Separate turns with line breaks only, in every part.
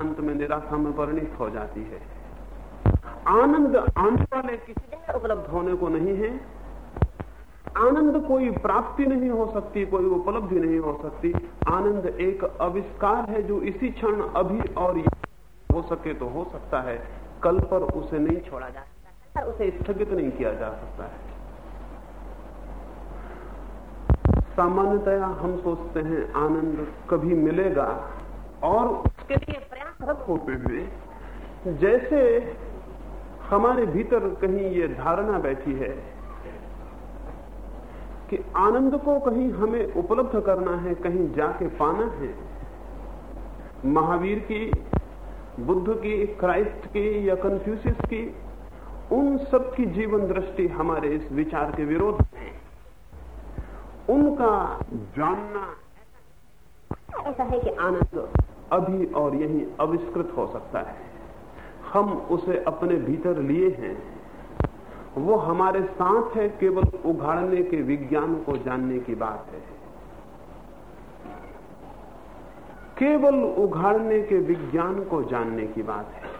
अंत में निराशा में परिणित हो जाती है। आनंद आने वाले किसी जगह उपलब्ध होने को नहीं है। आनंद कोई प्राप्ति नहीं हो सकती, कोई उपलब्धि नहीं हो सकती। आनंद एक आविष्कार है जो इसी क्षण अभी और हो सके तो हो सकता है। कल पर उसे नहीं छोड़ा जा सकता उसे स्थगित नहीं किया जा सकता है। सामान्यतया हम सोचते हैं, आनंद कभी मिलेगा और उसके होते हुए, जैसे हमारे भीतर कहीं ये धारणा बैठी है कि आनंद को कहीं हमें उपलब्ध करना है, कहीं जाके पाना है। महावीर की, बुद्ध की, क्राइस्ट की या कन्फ्यूसिस की, उन सब की जीवन दृष्टि हमारे इस विचार के विरोध में उनका जानना ऐसा है कि आनंद अभी और यही अविष्कृत हो सकता है। हम उसे अपने भीतर लिए हैं। वो हमारे साथ है, केवल उघाड़ने के विज्ञान को जानने की बात है। केवल उघाड़ने के विज्ञान को जानने की बात है।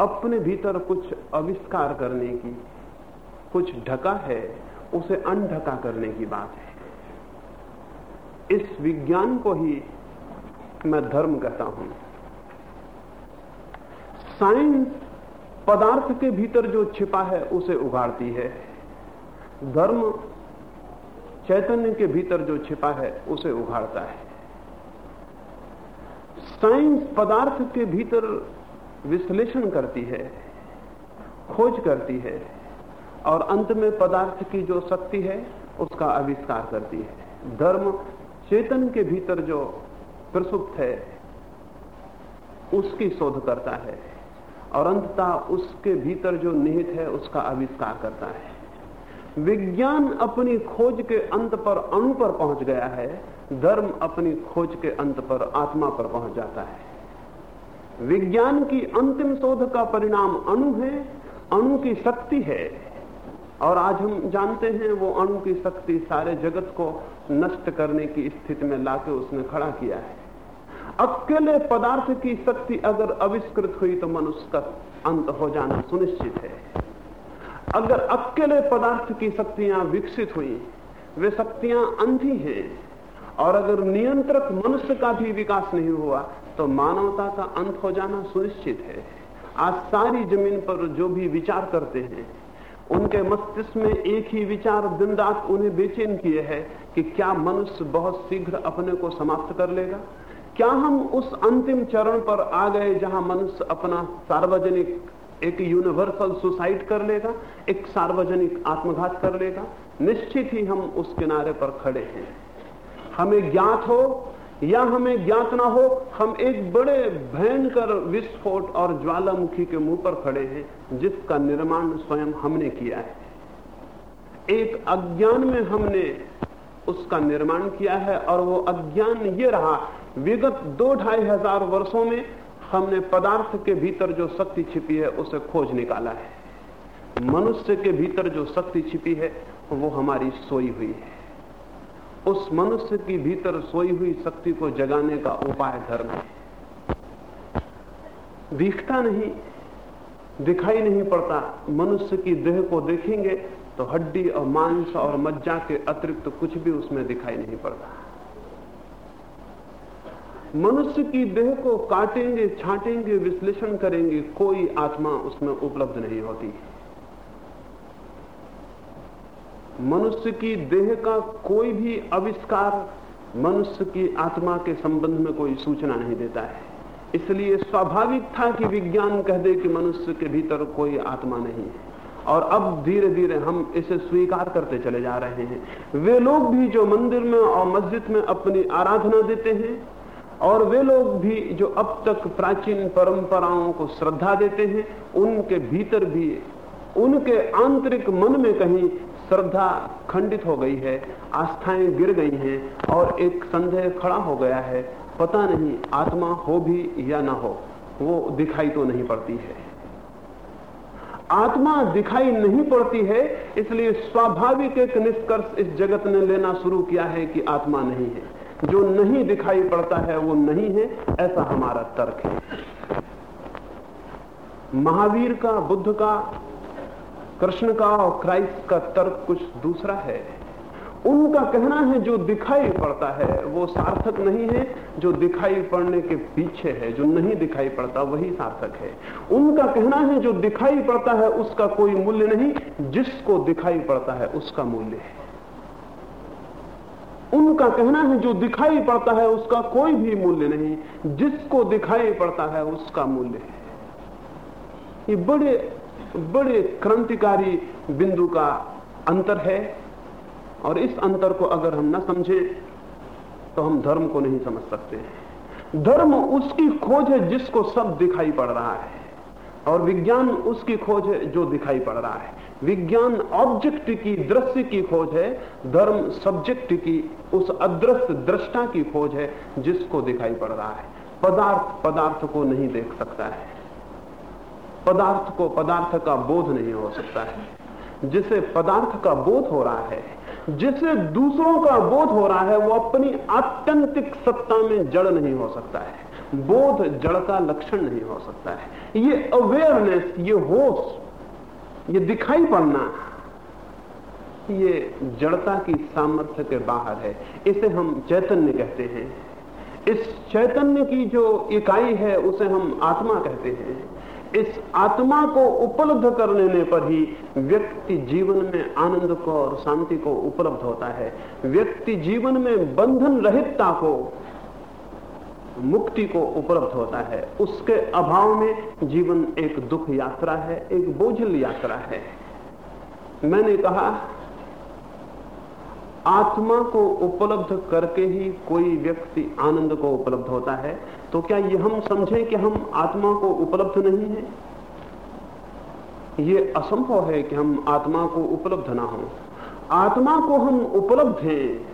अपने भीतर कुछ आविष्कार करने की, कुछ ढका है, उसे अनढका करने की बात है। इस विज्ञान को ही मैं धर्म कहता हूँ। साइंस पदार्थ के भीतर जो छिपा है, उसे उगाड़ती है। धर्म चैतन्य के भीतर जो छिपा है, उसे उघाड़ता है। साइंस पदार्थ के भीतर विश्लेषण करती है, खोज करती है, और अंत में पदार्थ की जो शक्ति है, उसका आविष्कार करती है। धर्म चेतन के भीतर जो प्रसुप्त है। उसकी शोध करता है और अंततः उसके भीतर जो निहित है, उसका आविष्कार करता है। विज्ञान अपनी खोज के अंत पर अणु पर पहुँच गया है, धर्म अपनी खोज के अंत पर आत्मा पर पहुँच जाता है। विज्ञान की अंतिम शोध का परिणाम अणु है, अणु की शक्ति है। और आज हम जानते हैं, वो अणु की शक्ति सारे जगत को नष्ट करने की स्थिति में लाके उसने खड़ा किया है। अकेले पदार्थ की शक्ति अगर अविष्कृत हुई तो मनुष्य का अंत हो जाना सुनिश्चित है। अगर अकेले पदार्थ की शक्तियाँ विकसित हुई, वे शक्तियाँ अंधी हैं, और अगर नियंत्रक मनुष्य का भी विकास नहीं हुआ तो मानवता का अंत हो जाना सुनिश्चित है। आज सारी ज़मीन पर जो भी विचार करते हैं, उनके मस्तिष्क में एक ही विचार दिन रात उन्हें बेचैन किए है कि क्या मनुष्य बहुत शीघ्र अपने को समाप्त कर लेगा? क्या हम उस अंतिम चरण पर आ गए जहाँ मनुष्य अपना सार्वजनिक एक यूनिवर्सल सुसाइड कर लेगा, एक सार्वजनिक आत्मघात कर लेगा? निश्चित ही हम उस किनारे पर खड़े हैं। हमें ज्ञात हो या हमें ज्ञात ना हो, हम एक बड़े भयंकर विस्फोट और ज्वालामुखी के मुँह पर खड़े हैं, जिसका निर्माण स्वयं हमने किया है। एक अज्ञान में हमने उसका निर्माण किया है और वो अज्ञान ये रहा विगत दो ढाई हज़ार वर्षों में हमने पदार्थ के भीतर जो शक्ति छिपी है, उसे खोज निकाला है। मनुष्य के भीतर जो शक्ति छिपी है, वो हमारी सोई हुई है। उस मनुष्य की भीतर सोई हुई शक्ति को जगाने का उपाय धर्म है। दिखता नहीं, दिखाई नहीं पड़ता। मनुष्य की देह को देखेंगे तो हड्डी और मांस और मज्जा के अतिरिक्त कुछ भी उसमें दिखाई नहीं पड़ता। मनुष्य की देह को काटेंगे, छाटेंगे, विश्लेषण करेंगे, कोई आत्मा उसमें उपलब्ध नहीं होती। मनुष्य की देह का कोई भी आविष्कार मनुष्य की आत्मा के संबंध में कोई सूचना नहीं देता है। इसलिए स्वाभाविक था कि विज्ञान कह दे कि मनुष्य के भीतर कोई आत्मा नहीं है। और अब धीरे धीरे हम इसे स्वीकार करते चले जा रहे हैं। वे लोग भी जो मंदिर में और मस्जिद में अपनी आराधना देते हैं और वे लोग भी जो अब तक प्राचीन परंपराओं को श्रद्धा देते हैं, उनके भीतर भी, उनके आंतरिक मन में कहीं श्रद्धा खंडित हो गई है, आस्थाएँ गिर गई हैं और एक संदेह खड़ा हो गया है, पता नहीं आत्मा हो भी या ना हो, वो दिखाई तो नहीं पड़ती है। आत्मा दिखाई नहीं पड़ती है, इसलिए स्वाभाविक एक निष्कर्ष इस जगत ने लेना शुरू किया है कि आत्मा नहीं है। जो नहीं दिखाई पड़ता है, वो नहीं है, ऐसा हमारा तर्क है। महावीर का, बुद्ध का, कृष्ण का और क्राइस्ट का तर्क कुछ दूसरा है। उनका कहना है, जो दिखाई पड़ता है, वो सार्थक नहीं है। जो दिखाई पड़ने के पीछे है, जो नहीं दिखाई पड़ता, वही सार्थक है। उनका कहना है, जो दिखाई पड़ता है, उसका कोई मूल्य नहीं। जिसको दिखाई पड़ता है, उसका मूल्य है। उनका कहना है, जो दिखाई पड़ता है, उसका कोई भी मूल्य नहीं। जिसको दिखाई पड़ता है, उसका मूल्य है। ये बड़े बड़े क्रांतिकारी बिंदु का अंतर है। और इस अंतर को अगर हम न समझें तो हम धर्म को नहीं समझ सकते। धर्म उसकी खोज है, जिसको सब दिखाई पड़ रहा है। और विज्ञान उसकी खोज है, जो दिखाई पड़ रहा है। विज्ञान ऑब्जेक्ट की दृश्य की खोज है, धर्म सब्जेक्ट की उस अदृश्य दृष्टा की खोज है, जिसको दिखाई पड़ रहा है। पदार्थ पदार्थ को नहीं देख सकता है। पदार्थ को पदार्थ का बोध नहीं हो सकता है। जिसे पदार्थ का बोध हो रहा है, जिसे दूसरों का बोध हो रहा है, वो अपनी आत्यंतिक सत्ता में जड़ नहीं हो सकता है। बोध जड़ का लक्षण नहीं हो सकता है। ये अवेयरनेस ये होश ये दिखाई पड़ना ये जड़ता की सामर्थ्य के बाहर है। इसे हम चैतन्य कहते हैं। इस चैतन्य की जो इकाई है, उसे हम आत्मा कहते हैं। इस आत्मा को उपलब्ध कर लेने पर ही व्यक्ति जीवन में आनंद को और शांति को उपलब्ध होता है। व्यक्ति जीवन में बंधन रहितता को मुक्ति को उपलब्ध होता है। उसके अभाव में जीवन एक दुख यात्रा है, एक बोझल यात्रा है। मैंने कहा, आत्मा को उपलब्ध करके ही कोई व्यक्ति आनंद को उपलब्ध होता है। तो क्या ये हम समझें कि हम आत्मा को उपलब्ध नहीं है? ये असंभव है कि हम आत्मा को उपलब्ध ना हो। आत्मा को हम उपलब्ध हैं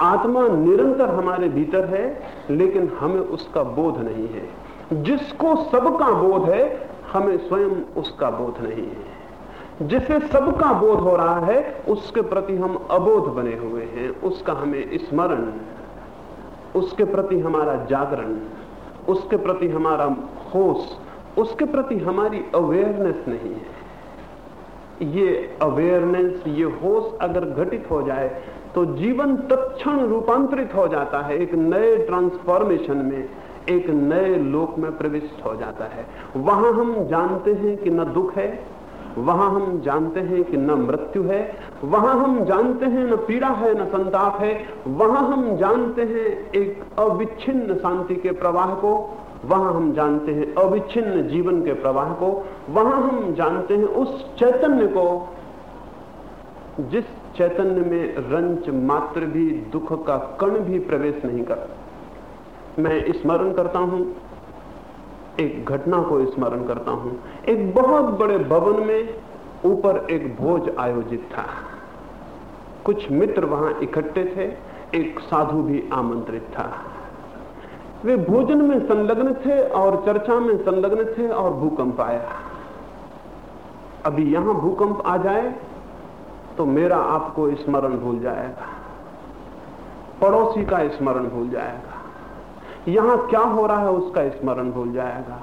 आत्मा निरंतर हमारे भीतर है, लेकिन हमें उसका बोध नहीं है। जिसको सबका बोध है, हमें स्वयं उसका बोध नहीं है। जिसे सबका बोध हो रहा है, उसके प्रति हम अबोध बने हुए हैं। उसका हमें स्मरण, उसके प्रति हमारा जागरण, उसके प्रति हमारा होश, उसके प्रति हमारी अवेयरनेस नहीं है। ये अवेयरनेस ये होश अगर घटित हो जाए तो जीवन तत्क्षण रूपांतरित हो जाता है। एक नए ट्रांसफॉर्मेशन में, एक नए लोक में प्रविष्ट हो जाता है। वहाँ हम जानते हैं कि न दुख है, वहाँ हम जानते हैं कि न मृत्यु है, वहाँ हम जानते हैं न पीड़ा है, न संताप है, वहाँ हम जानते हैं एक अविच्छिन्न शांति के प्रवाह को, वहाँ हम जानते हैं अविच्छिन्न जीवन के प्रवाह को, वहाँ हम जानते हैं उस चैतन्य को जिस चैतन्य में रंच मात्र भी, दुख का कण भी प्रवेश नहीं कर मैं स्मरण करता हूँ, एक घटना को स्मरण करता हूँ। एक बहुत बड़े भवन में ऊपर एक भोज आयोजित था। कुछ मित्र वहाँ इकट्ठे थे, एक साधु भी आमंत्रित था। वे भोजन में संलग्न थे और चर्चा में संलग्न थे और भूकंप आया। अभी यहाँ भूकंप आ जाए तो मेरा आपको स्मरण भूल जाएगा। पड़ोसी का स्मरण भूल जाएगा। यहाँ क्या हो रहा है उसका स्मरण भूल जाएगा।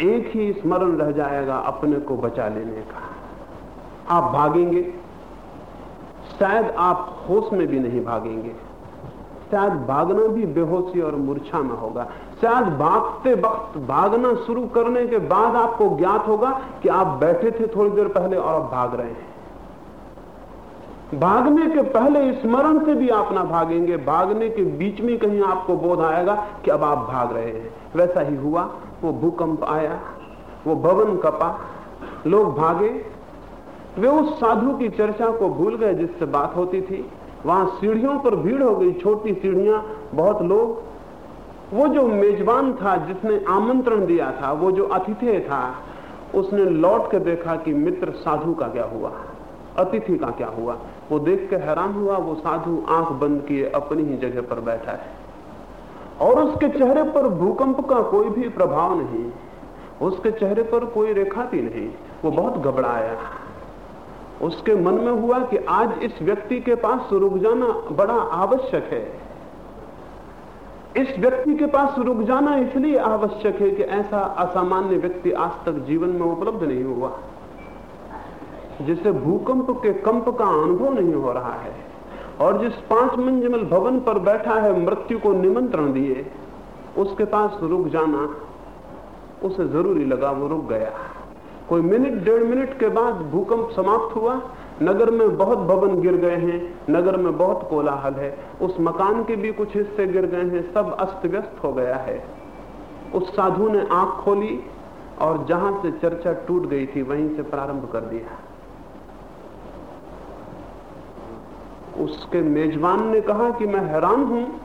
एक ही स्मरण रह जाएगा अपने को बचा लेने का। आप भागेंगे। शायद आप होश में भी नहीं भागेंगे। शायद भागना भी बेहोशी और मूर्छा में होगा। शायद भागते वक्त भागना शुरू करने के बाद आपको ज्ञात होगा कि आप बैठे थे थोड़ी देर पहले और आप भाग रहे हैं। भागने के पहले स्मरण से भी आप ना भागेंगे। भागने के बीच में कहीं आपको बोध आएगा कि अब आप भाग रहे हैं। वैसा ही हुआ, वो भूकंप आया, वो भवन कपा, लोग भागे। वे उस साधु की चर्चा को भूल गए जिससे बात होती थी। वहाँ सीढ़ियों पर भीड़ हो गई, छोटी सीढ़ियाँ, बहुत लोग। वो जो मेजबान था, जिसने आमंत्रण दिया था, वो जो अतिथि था, उसने लौट के देखा कि मित्र साधु का क्या हुआ, अतिथि का क्या हुआ। वो देख के हैरान हुआ, वो साधु आँख बंद किए अपनी ही जगह पर बैठा है। और उसके चेहरे पर भूकंप का कोई भी प्रभाव नहीं, उसके चेहरे पर कोई रेखा भी नहीं, वो बहुत घबराया। उसके मन में हुआ कि आज इस व्यक्ति के पास रुक जाना बड़ा आवश्यक है। इस व्यक्ति के पास रुक जाना इसलिए आवश्यक है कि ऐसा असामान्य व्यक्ति आज तक जीवन में उपलब्ध नहीं हुआ। जिसे भूकंप के कंप का अनुभव नहीं हो रहा है और जिस पाँच मंजिल भवन पर बैठा है मृत्यु को निमंत्रण दिए, उसके पास रुक जाना, उसे ज़रूरी लगा वो रुक गया। कोई मिनट, डेढ़ मिनट के बाद भूकंप समाप्त हुआ। नगर में बहुत भवन गिर गए हैं, नगर में बहुत कोलाहल है। उस मकान के भी कुछ हिस्से गिर गए हैं, सब अस्त व्यस्त हो गया है। उस साधु ने आँख खोली और जहाँ से चर्चा टूट गई थी, वहीं से प्रारंभ कर दिया। उसके मेजबान ने कहा कि मैं हैरान हूँ।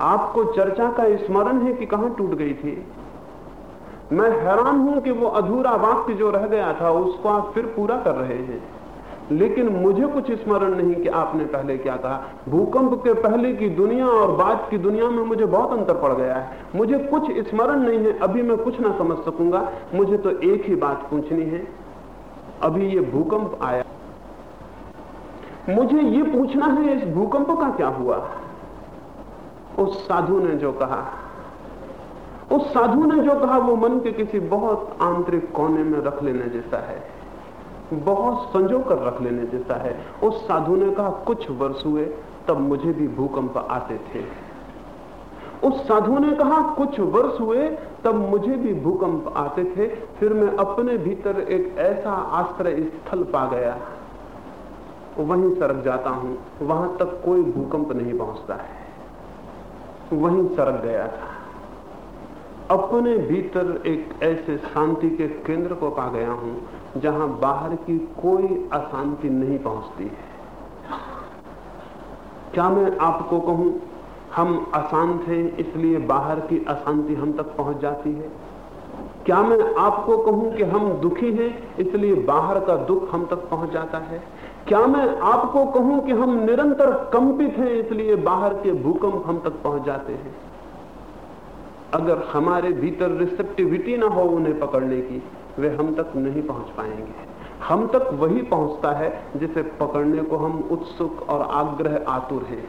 आपको चर्चा का स्मरण है कि कहाँ टूट गई थी। मैं हैरान हूँ कि वो अधूरा वाक्य जो रह गया था, उसको आप फिर पूरा कर रहे हैं। लेकिन मुझे कुछ स्मरण नहीं कि आपने पहले क्या कहा। भूकंप के पहले की दुनिया और बाद की दुनिया में मुझे बहुत अंतर पड़ गया है। मुझे कुछ स्मरण नहीं है, अभी मैं कुछ ना समझ सकूँगा। मुझे तो एक ही बात पूछनी है। अभी ये भूकंप आया। मुझे ये पूछना है, इस भूकंप का क्या हुआ? उस साधु ने जो कहा, उस साधु ने जो कहा, वो मन के किसी बहुत आंतरिक कोने में रख लेने जैसा है, बहुत संजो कर रख लेने जैसा है। उस साधु ने कहा, कुछ वर्ष हुए, तब मुझे भी भूकंप आते थे। उस साधु ने कहा, कुछ वर्ष हुए, तब मुझे भी भूकंप आते थे, फिर मैं अपने भीतर एक ऐसा आश्रय स्थल पा गया। वहीं सरक जाता हूँ, वहाँ तक कोई भूकंप नहीं पहुँचता है। वहीं सरक गया था। अपने भीतर एक ऐसे शांति के केंद्र को पा गया हूँ, जहाँ बाहर की कोई अशांति नहीं पहुँचती है। क्या मैं आपको कहूँ, हम अशांत हैं, इसलिए बाहर की अशांति हम तक पहुँच जाती है? क्या मैं आपको कहूँ कि हम दुखी हैं, इसलिए बाहर का दुख हम तक पहुँच जाता है? क्या मैं आपको कहूँ कि हम निरंतर कंपित हैं, इसलिए बाहर के भूकंप हम तक पहुँच जाते हैं। अगर हमारे भीतर रिसेप्टिविटी ना हो उन्हें पकड़ने की, वे हम तक नहीं पहुँच पाएँगे। हम तक वही पहुँचता है जिसे पकड़ने को हम उत्सुक और आग्रह आतुर हैं।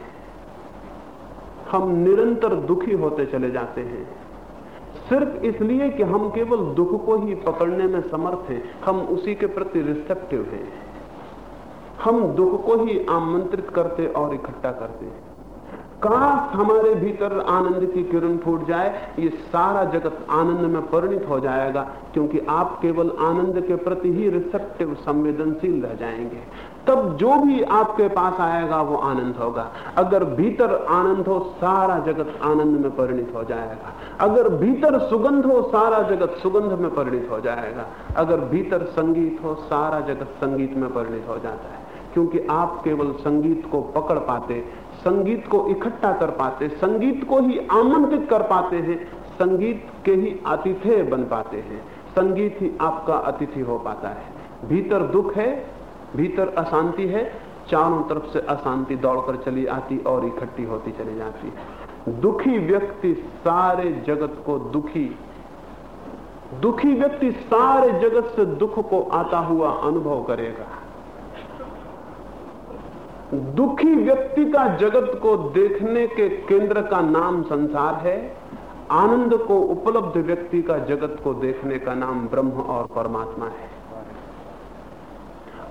हम निरंतर दुखी होते चले जाते हैं। सिर्फ़ इसलिए कि हम केवल दुख को ही पकड़ने में समर्थ हैं, हम उसी के प्रति रिसेप्टिव हैं। हम दुख को ही आमंत्रित करते और इकट्ठा करते हैं। काश हमारे भीतर आनंद की किरण फूट जाए, ये सारा जगत आनंद में परिणित हो जाएगा, क्योंकि आप केवल आनंद के प्रति ही रिसेप्टिव संवेदनशील रह जाएँगे। तब जो भी आपके पास आएगा, वो आनंद होगा। अगर भीतर आनंद हो, सारा जगत आनंद में परिणित हो जाएगा। अगर भीतर सुगंध हो, सारा जगत सुगंध में परिणित हो जाएगा। अगर भीतर संगीत हो, सारा जगत संगीत में परिणित हो जाता है। क्योंकि आप केवल संगीत को पकड़ पाते, संगीत को इकट्ठा कर पाते, संगीत को ही आमंत्रित कर पाते हैं, संगीत के ही अतिथ्य बन पाते हैं, संगीत ही आपका अतिथि हो पाता है। भीतर दुख है, भीतर अशांति है, चारों तरफ़ से अशांति दौड़कर चली आती और इकट्ठी होती चली जाती। दुखी व्यक्ति सारे जगत को दुखी दुखी व्यक्ति सारे जगत से दुख को आता हुआ अनुभव करेगा। दुखी व्यक्ति का जगत को देखने के केंद्र का नाम संसार है, आनंद को उपलब्ध व्यक्ति का जगत को देखने का नाम ब्रह्म और परमात्मा है।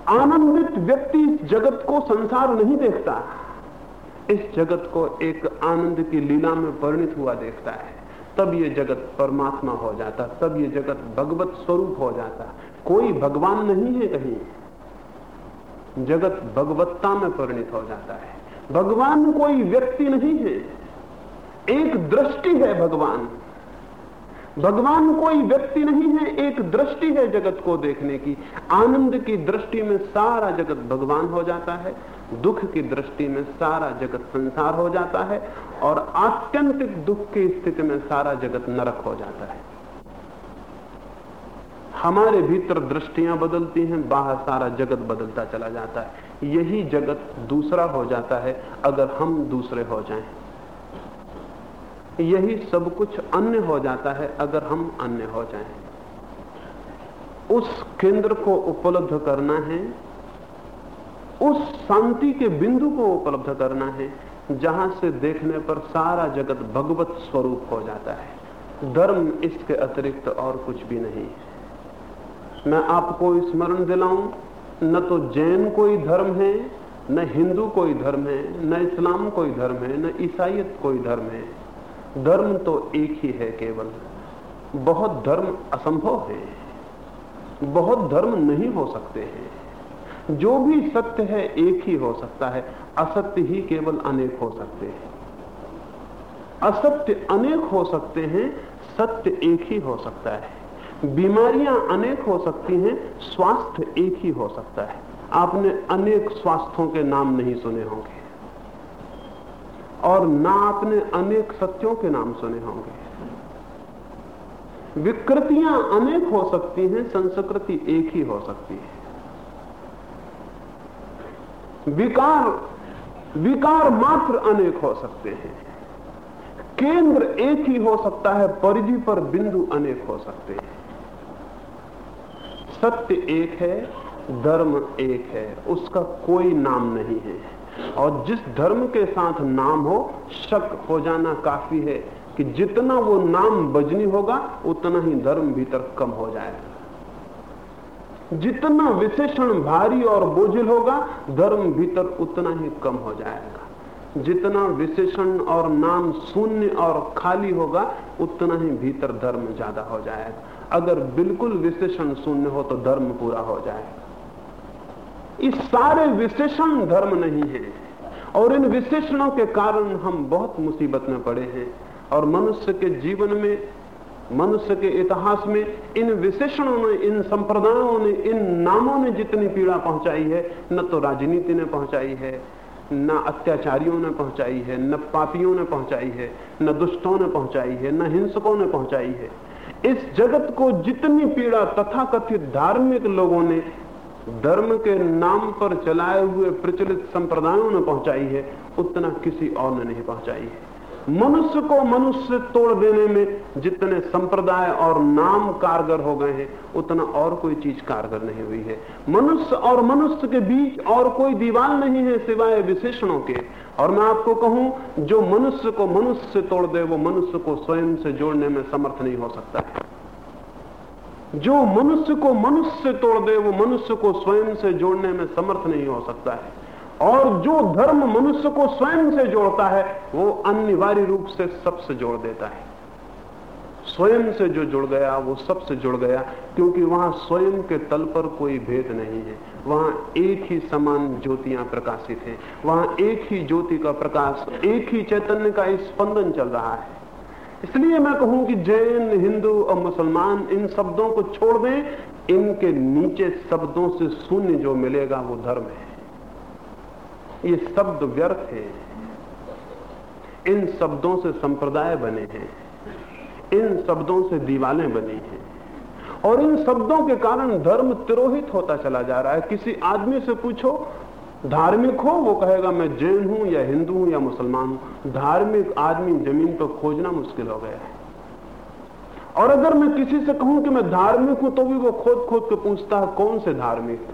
आनंदित व्यक्ति जगत को संसार नहीं देखता, इस जगत को एक आनंद की लीला में परिणित हुआ देखता है। तब ये जगत परमात्मा हो जाता, तब ये जगत भगवत स्वरूप हो जाता। कोई भगवान नहीं है कहीं। जगत भगवत्ता में परिणित हो जाता है। भगवान कोई व्यक्ति नहीं है। एक दृष्टि है भगवान। भगवान कोई व्यक्ति नहीं है, एक दृष्टि है जगत को देखने की। आनंद की दृष्टि में सारा जगत भगवान हो जाता है, दुख की दृष्टि में सारा जगत संसार हो जाता है, और आत्यंतिक दुख की स्थिति में सारा जगत नरक हो जाता है। हमारे भीतर दृष्टियाँ बदलती हैं, बाहर सारा जगत बदलता चला जाता है। यही जगत दूसरा हो जाता है अगर हम दूसरे हो जाएँ। यही सब कुछ अन्य हो जाता है अगर हम अन्य हो जाएँ। उस केंद्र को उपलब्ध करना है, उस शांति के बिंदु को उपलब्ध करना है, जहाँ से देखने पर सारा जगत भगवत स्वरूप हो जाता है। धर्म इसके अतिरिक्त और कुछ भी नहीं मैं आपको स्मरण दिलाऊं, न तो जैन कोई धर्म है, न हिंदू कोई धर्म है, न इस्लाम कोई धर्म है, न ईसाइत कोई धर्म है। धर्म तो एक ही है केवल। बहुत धर्म असंभव है। बहुत धर्म नहीं हो सकते हैं। जो भी सत्य है, एक ही हो सकता है। असत्य ही केवल अनेक हो सकते हैं। असत्य अनेक हो सकते हैं, सत्य एक ही हो सकता है। बीमारियाँ अनेक हो सकती हैं, स्वास्थ्य एक ही हो सकता है। आपने अनेक स्वास्थ्यों के नाम नहीं सुने होंगे। और ना आपने अनेक सत्यों के नाम सुने होंगे। विकृतियाँ अनेक हो सकती हैं, संस्कृति एक ही हो सकती है। विकार विकार मात्र अनेक हो सकते हैं। केंद्र एक ही हो सकता है, परिधि पर बिंदु अनेक हो सकते हैं। सत्य एक है, धर्म एक है, उसका कोई नाम नहीं है। और जिस धर्म के साथ नाम हो, शक हो जाना काफ़ी है कि जितना वो नाम बजनी होगा, उतना ही धर्म भीतर कम हो जाएगा। जितना विशेषण भारी और बोझिल होगा, धर्म भीतर उतना ही कम हो जाएगा। जितना विशेषण और नाम शून्य और खाली होगा, उतना ही भीतर धर्म ज़्यादा हो जाएगा। अगर बिल्कुल विशेषण शून्य हो तो धर्म पूरा हो जाएगा। इस सारे विशेषण धर्म नहीं है, और इन विशेषणों के कारण हम बहुत मुसीबत में पड़े हैं, और मनुष्य के जीवन में, मनुष्य के इतिहास में, इन विशेषणों ने, इन संप्रदायों ने, इन नामों ने जितनी पीड़ा पहुंचाई है, न तो राजनीति ने पहुंचाई है न अत्याचारियों ने पहुंचाई है, न पापियों ने पहुंचाई है, न दुष्टों ने पहुंचाई है, न हिंसकों ने पहुंचाई है। इस जगत को जितनी पीड़ा तथा कथित धार्मिक लोगों ने धर्म के नाम पर चलाए हुए प्रचलित संप्रदायों ने पहुंचाई है, उतना किसी और ने नहीं पहुंचाई है। मनुष्य को मनुष्य तोड़ देने में जितने संप्रदाय और नाम कारगर हो गए हैं, उतना और कोई चीज़ कारगर नहीं हुई है। मनुष्य और मनुष्य के बीच और कोई दीवार नहीं है सिवाय विशेषणों के। और मैं आपको कहूँ, जो मनुष्य को मनुष्य से तोड़ दे, वो मनुष्य को स्वयं से जोड़ने में समर्थ नहीं हो सकता। है जो मनुष्य को मनुष्य से तोड़ दे, वो मनुष्य को स्वयं से जोड़ने में समर्थ नहीं हो सकता है। और जो धर्म मनुष्य को स्वयं से जोड़ता है, वो अनिवार्य रूप से सबसे जोड़ देता है। स्वयं से जो जुड़ गया, वो सबसे जुड़ गया, क्योंकि वहाँ स्वयं के तल पर कोई भेद नहीं है। वहाँ एक ही समान ज्योतियाँ प्रकाशित हैं। वहाँ एक ही ज्योति का प्रकाश, एक ही चैतन्य का स्पंदन चल रहा है। इसलिए मैं कहूँ कि जैन, हिंदू और मुसलमान, इन शब्दों को छोड़ दें। इनके नीचे शब्दों से शून्य जो मिलेगा, वो धर्म है। ये शब्द व्यर्थ है। इन शब्दों से संप्रदाय बने हैं। इन शब्दों से दीवालें बनी हैं। और इन शब्दों के कारण धर्म तिरोहित होता चला जा रहा है। किसी आदमी से पूछो, धार्मिक हो, वो कहेगा, मैं जैन हूँ या हिंदू हूँ या मुसलमान हूँ। धार्मिक आदमी ज़मीन पर खोजना मुश्किल हो गया है। और अगर मैं किसी से कहूँ कि मैं धार्मिक हूँ तो भी वो खोद खोद के पूछता है, कौन से धार्मिक?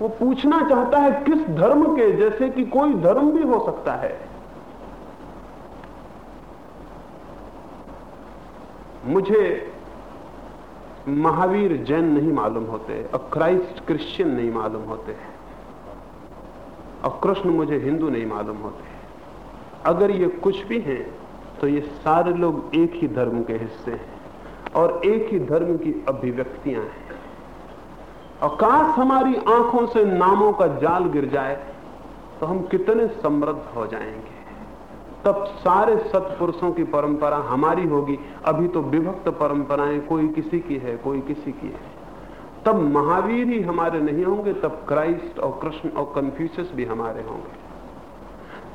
वो पूछना चाहता है किस धर्म के, जैसे कि कोई धर्म भी हो सकता है। मुझे महावीर जैन नहीं मालूम होते, और क्राइस्ट क्रिश्चियन नहीं मालूम होते, और कृष्ण मुझे हिंदू नहीं मालूम होते। अगर ये कुछ भी हैं तो ये सारे लोग एक ही धर्म के हिस्से हैं, और एक ही धर्म की अभिव्यक्तियाँ हैं। और काश हमारी आँखों से नामों का जाल गिर जाए तो हम कितने समृद्ध हो जाएँगे। तब सारे सत्पुरुषों की परंपरा हमारी होगी। अभी तो विभक्त परंपराएँ कोई किसी की है, कोई किसी की है। तब महावीर ही हमारे नहीं होंगे, तब क्राइस्ट और कृष्ण और कन्फ्यूशियस भी हमारे होंगे।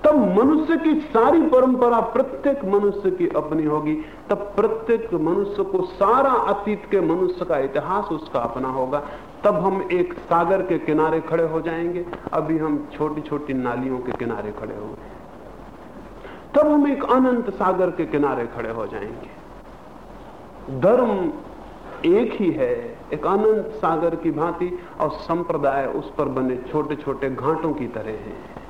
तब मनुष्य की सारी परंपरा प्रत्येक मनुष्य की अपनी होगी। तब प्रत्येक मनुष्य को सारा अतीत के मनुष्य का इतिहास उसका अपना होगा। तब हम एक सागर के किनारे खड़े हो जाएँगे। अभी हम छोटी छोटी नालियों के किनारे खड़े हो गए। तब हम एक अनंत सागर के किनारे खड़े हो जाएँगे। धर्म एक ही है, एक अनंत सागर की भांति, और संप्रदाय उस पर बने छोटे छोटे घाटों की तरह हैं।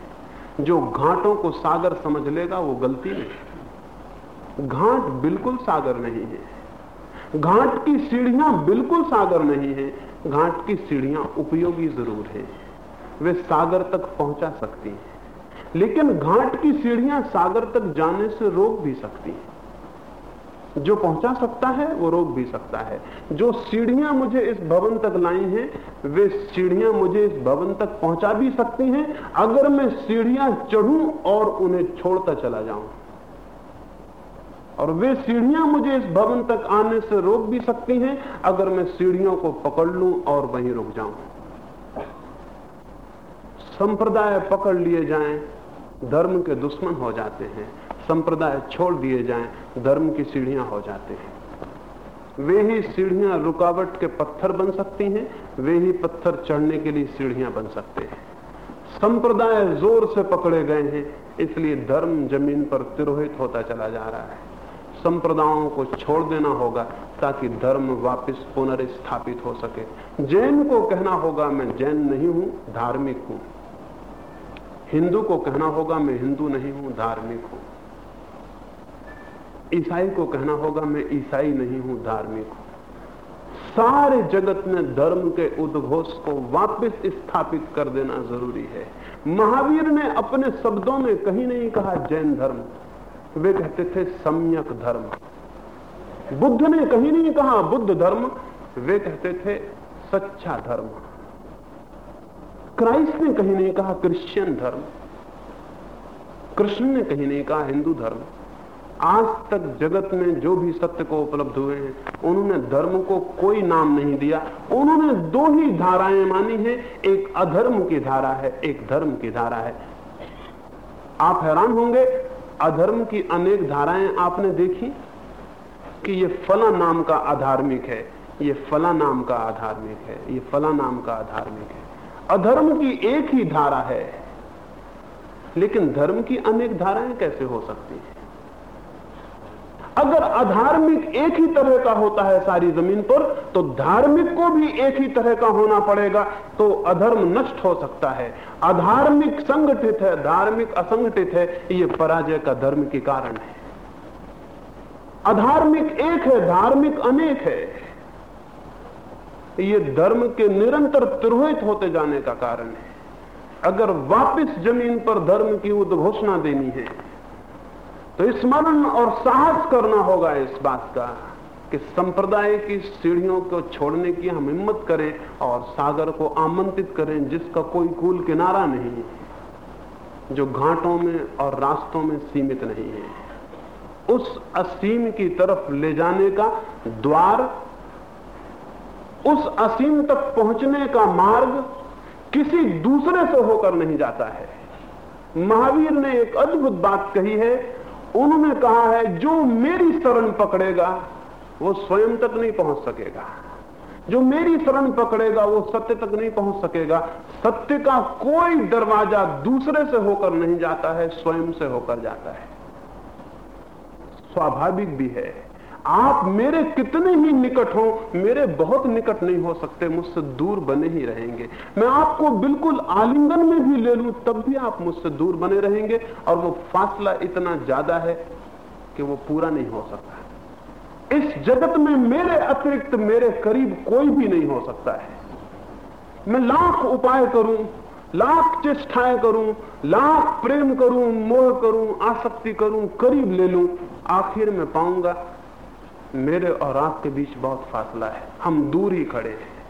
जो घाटों को सागर समझ लेगा, वो गलती नहीं घाट बिल्कुल सागर नहीं है। घाट की सीढ़ियाँ बिल्कुल सागर नहीं है। घाट की सीढ़ियाँ उपयोगी ज़रूर है। वे सागर तक पहुँचा सकती हैं। लेकिन घाट की सीढ़ियाँ सागर तक जाने से रोक भी सकती हैं। जो पहुँचा सकता है, वो रोक भी सकता है। जो सीढ़ियाँ मुझे इस भवन तक लाई हैं, वे सीढ़ियाँ मुझे इस भवन तक पहुँचा भी सकती हैं। अगर मैं सीढ़ियाँ चढ़ूं और उन्हें छोड़ता चला जाऊँ, और वे सीढ़ियाँ मुझे इस भवन तक आने से रोक भी सकती हैं, अगर मैं सीढ़ियों को पकड़ लूँ और वहीं रुक जाऊँ। संप्रदाय पकड़ लिए जाएँ, धर्म के दुश्मन हो जाते हैं। संप्रदाय छोड़ दिए जाएँ, धर्म की सीढ़ियाँ हो जाते हैं। वे ही सीढ़ियाँ रुकावट के पत्थर बन सकती हैं, वे ही पत्थर चढ़ने के लिए सीढ़ियाँ बन सकते हैं। संप्रदाय ज़ोर से पकड़े गए हैं, इसलिए धर्म ज़मीन पर तिरोहित होता चला जा रहा है। संप्रदायों को छोड़ देना होगा, ताकि धर्म वापस पुनर्स्थापित हो सके। जैन को कहना होगा, मैं जैन नहीं हूँ, धार्मिक हूँ। हिंदू को कहना होगा, मैं हिंदू नहीं हूँ, धार्मिक हूँ। ईसाई को कहना होगा, मैं ईसाई नहीं हूँ, धार्मिक हूँ। सारे जगत में धर्म के उद्घोष को वापस स्थापित कर देना ज़रूरी है। महावीर ने अपने शब्दों में कहीं नहीं कहा जैन धर्म। वे कहते थे, सम्यक धर्म। बुद्ध ने कहीं नहीं कहा बुद्ध धर्म। वे कहते थे, सच्चा धर्म। क्राइस्ट ने कहीं नहीं कहा क्रिश्चियन धर्म। कृष्ण ने कहीं नहीं कहा हिंदू धर्म। आज तक जगत में जो भी सत्य को उपलब्ध हुए हैं, उन्होंने धर्म को कोई नाम नहीं दिया। उन्होंने दो ही धाराएँ मानी हैं, एक अधर्म की धारा है, एक धर्म की धारा है। आप हैरान होंगे, अधर्म की अनेक धाराएँ आपने देखी कि ये फला नाम का अधार्मिक है, ये फला नाम का आधार्मिक है, ये फला नाम का आधार्मिक है। अधर्म की एक ही धारा है, लेकिन धर्म की अनेक धाराएँ कैसे हो सकती हैं? अगर अधार्मिक एक ही तरह का होता है सारी ज़मीन पर तो धार्मिक को भी एक ही तरह का होना पड़ेगा तो अधर्म नष्ट हो सकता है। अधार्मिक संगठित है, धार्मिक असंगठित है, ये पराजय का धर्म के कारण है। अधार्मिक एक है, धार्मिक अनेक है। ये धर्म के निरंतर तिरोहित होते जाने का कारण है। अगर वापस ज़मीन पर धर्म की उद्घोषणा देनी है तो स्मरण और साहस करना होगा इस बात का कि संप्रदाय की सीढ़ियों को छोड़ने की हम हिम्मत करें और सागर को आमंत्रित करें, जिसका कोई कूल किनारा नहीं है जो घाटों में और रास्तों में सीमित नहीं है। उस असीम की तरफ़ ले जाने का द्वार, उस असीम तक पहुँचने का मार्ग किसी दूसरे से होकर नहीं जाता है। महावीर ने एक अद्भुत बात कही है उन्होंने कहा है, जो मेरी शरण पकड़ेगा, वो स्वयं तक नहीं पहुँच सकेगा। जो मेरी शरण पकड़ेगा, वो सत्य तक नहीं पहुँच सकेगा। सत्य का कोई दरवाज़ा दूसरे से होकर नहीं जाता है, स्वयं से होकर जाता है। स्वाभाविक भी है। आप मेरे कितने ही निकट हो, मेरे बहुत निकट नहीं हो सकते, मुझसे दूर बने ही रहेंगे। मैं आपको बिल्कुल आलिंगन में भी ले लूँ, तब भी आप मुझसे दूर बने रहेंगे। और वो फासला इतना ज़्यादा है कि वो पूरा नहीं हो सकता इस जगत में मेरे अतिरिक्त, मेरे करीब कोई भी नहीं हो सकता है। मैं लाख उपाय करूँ, लाख चेष्टाएँ करूँ, लाख प्रेम करूँ, मोह करूँ, आसक्ति करूँ, करीब ले लूँ, आखिर में पाऊँगा मेरे और आपके बीच बहुत फासला है। हम दूर ही खड़े हैं।